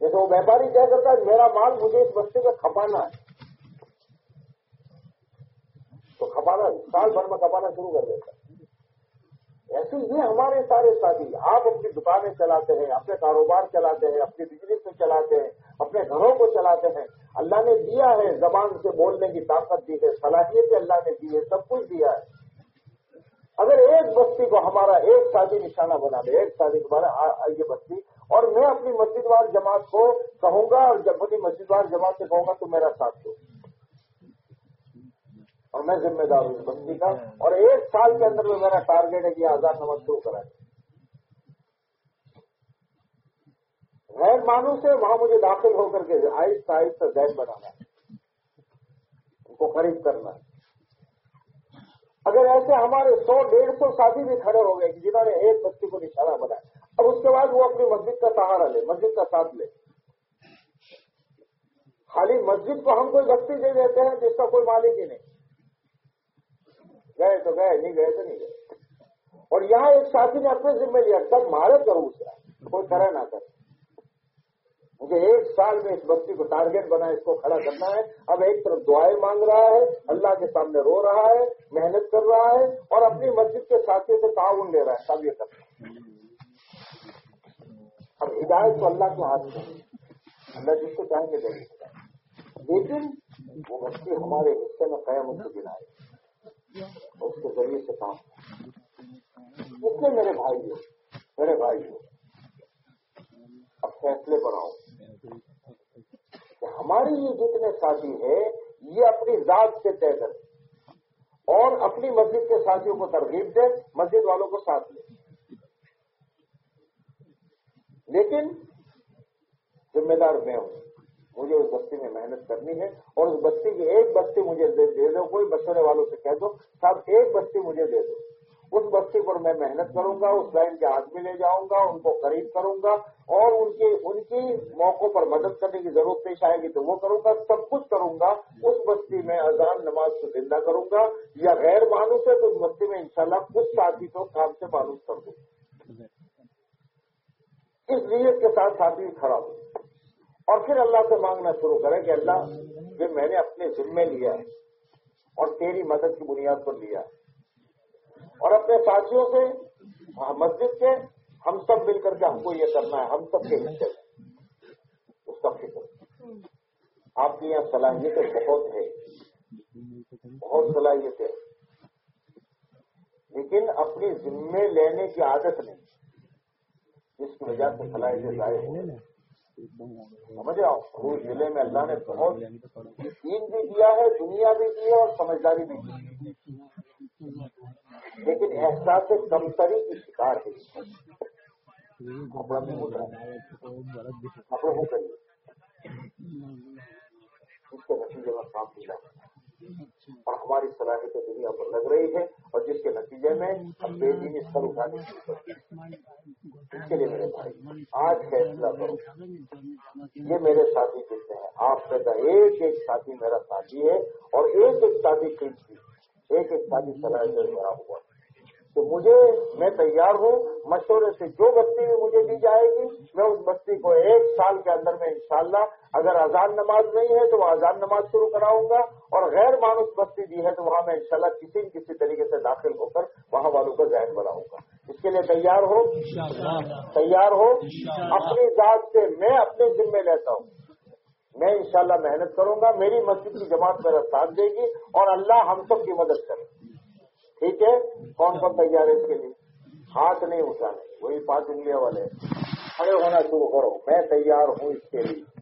جیسے وہ ویپاری کیا کرتا ہے، میرا مال مجھے اس بستی میں کھپانا ہے۔ تو کھپانا، سال بھر میں کھپانا شروع کر دیتا ہے۔ ایسے یہ ہمارے سارے ساتھی، آپ اپنی دکانیں چلاتے ہیں، اپنے کاروبار چلاتے ہیں، اپنی بجنس میں چلاتے ہیں، اپنے گھروں کو چلاتے ہیں۔ اللہ نے دیا ہے، زبان سے بولنے کی طاقت دی ہے، صلاحیت اللہ نے دی ہے، سب کچھ دیا ہے۔ اگر ایک بستی کو ہمارا ایک ساتھی نشانہ بنا دے، ایک ساتھی ہمارا یہ بستی اور میں اپنی مسجد وار جماعت کو کہوں گا اور جب اپنی مسجد وار جماعت سے کہوں گا تو میرا ساتھ دو۔ اور میں ذمہ دار ہوں اس کا۔ اور ایک سال کے اندر میں میرا ٹارگیٹ ہے کہ آزاد نماز شروع کرائے۔ غیر مانو سے وہاں مجھے داخل ہو کر کے آہستہ آہستہ زین بنانا ہے۔ ان کو قریب کرنا ہے۔ اگر ایسے ہمارے سو ڈیڑھ سو ساتھی بھی کھڑے ہو گئے جنہوں نے ایک بستی کو نشانہ بنایا۔ اب اس کے بعد وہ اپنی مسجد کا سہارا لے، مسجد کا ساتھ لے۔ خالی مسجد کو ہم کوئی بستی دے دیتے ہیں جس کا کوئی مالک ہی نہیں۔ گئے تو گئے، نہیں گئے تو نہیں گئے۔ اور یہاں ایک ساتھی نے اپنے ذمہ لیا تب مارے کروں اسے کوئی کرے نہ کرے۔ مجھے ایک سال میں اس بستی کو ٹارگیٹ بنا، اس کو کھڑا کرنا ہے۔ اب ایک طرف دعائیں مانگ رہا ہے، اللہ کے سامنے رو رہا ہے، محنت کر رہا ہے اور اپنی مسجد کے ساتھیوں سے تعاون لے رہا ہے، سب یہ کرنا ہے۔ ہدایت تو اللہ کے ہاتھ میں۔ اللہ جس کو چاہیں گے دیں گے لیکن وہ بستی ہمارے حصے میں قیام کے دن آئے۔ اس کے ذریعے سے کام۔ اتنے میرے بھائی ہو میرے بھائی ہو اب فیصلے پر آؤں۔ کہ ہماری یہ جتنے ساتھی ہیں یہ اپنی ذات سے طے کریں اور اپنی مسجد کے ساتھیوں کو ترغیب دیں مسجد والوں کو ساتھ لیں لیکن ذمہ دار میں ہوں۔ مجھے اس بستی میں محنت کرنی ہے اور اس بستی کی ایک بستی مجھے دے دو، کوئی بچنے والوں سے کہہ دو صاحب ایک بستی مجھے دے دو۔ اس بستی پر میں محنت کروں گا، اس لائن کے آدمی لے جاؤں گا، ان کو قریب کروں گا اور ان کی ان کی موقع پر مدد کرنے کی ضرورت پیش آئے گی تو وہ کروں گا، سب کچھ کروں گا۔ اس بستی میں اذان، نماز کو زندہ کروں گا یا غیر مانوس ہے تو اس بستی میں انشاءاللہ کچھ ساتھی کو کام سے مانوس کر دوں۔ اس نیت کے ساتھ ساتھی کھڑا ہوں اور پھر اللہ سے مانگنا شروع کرے کہ اللہ یہ میں نے اپنے ذمے لیا ہے اور تیری مدد کی بنیاد پر لیا ہے۔ اور اپنے ساتھیوں سے، مسجد کے، ہم سب مل کر کے ہم کو یہ کرنا ہے، ہم سب کے حصے اس کا فکر۔ آپ کی یہاں صلاحیتیں بہت ہے بہت صلاحیتیں۔ لیکن اپنی ذمے لینے کی عادت نہیں۔ جس کی وجہ سے صلاحیتیں ضائع ہو سمجھ آؤ ضلع میں اللہ نے بہت دین بھی دیا ہے، دنیا بھی دی ہے اور سمجھداری بھی دی لیکن احساس کمتری کی شکار ہے۔ کپڑا کو کریے اس کے نتیجے میں کام ملا اچھا۔ اور ہماری صلاحیتیں دنیا پر لگ رہی ہے اور جس کے نتیجے میں ہم بے دین اس پر اٹھانے اس کے لیے میرے بھائی، آج فیصلہ کرو۔ یہ میرے ساتھی کتنے ہیں آپ کا ایک ایک ساتھی میرا ساتھی ہے اور ایک ایک ساتھی قیمتی ایک ایک ساتھی صلاحیت میرا ہوا۔ تو مجھے میں تیار ہوں مشورے سے جو بستی بھی مجھے دی جائے گی میں اس بستی کو ایک سال کے اندر میں انشاءاللہ اگر آزان نماز نہیں ہے تو وہ آزان نماز شروع کراؤں گا اور غیر مانوس بستی دی ہے تو وہاں میں انشاءاللہ کسی نہ کسی طریقے سے داخل ہو کر وہاں والوں کا ذہن بناؤں گا۔ اس کے لیے تیار ہو؟ تیار ہو؟ اپنی ذات سے میں اپنے ذمے لیتا ہوں۔ میں انشاءاللہ محنت کروں گا میری مسجد کی جماعت میرا ساتھ دے گی اور اللہ ہم سب کی مدد کرے۔ ٹھیک ہے؟ کون کون تیار ہے اس کے لیے؟ ہاتھ نہیں اٹھانے، وہی پانچ انگلیاں والے کھڑے ہونا شروع کرو، میں تیار ہوں اس کے لیے۔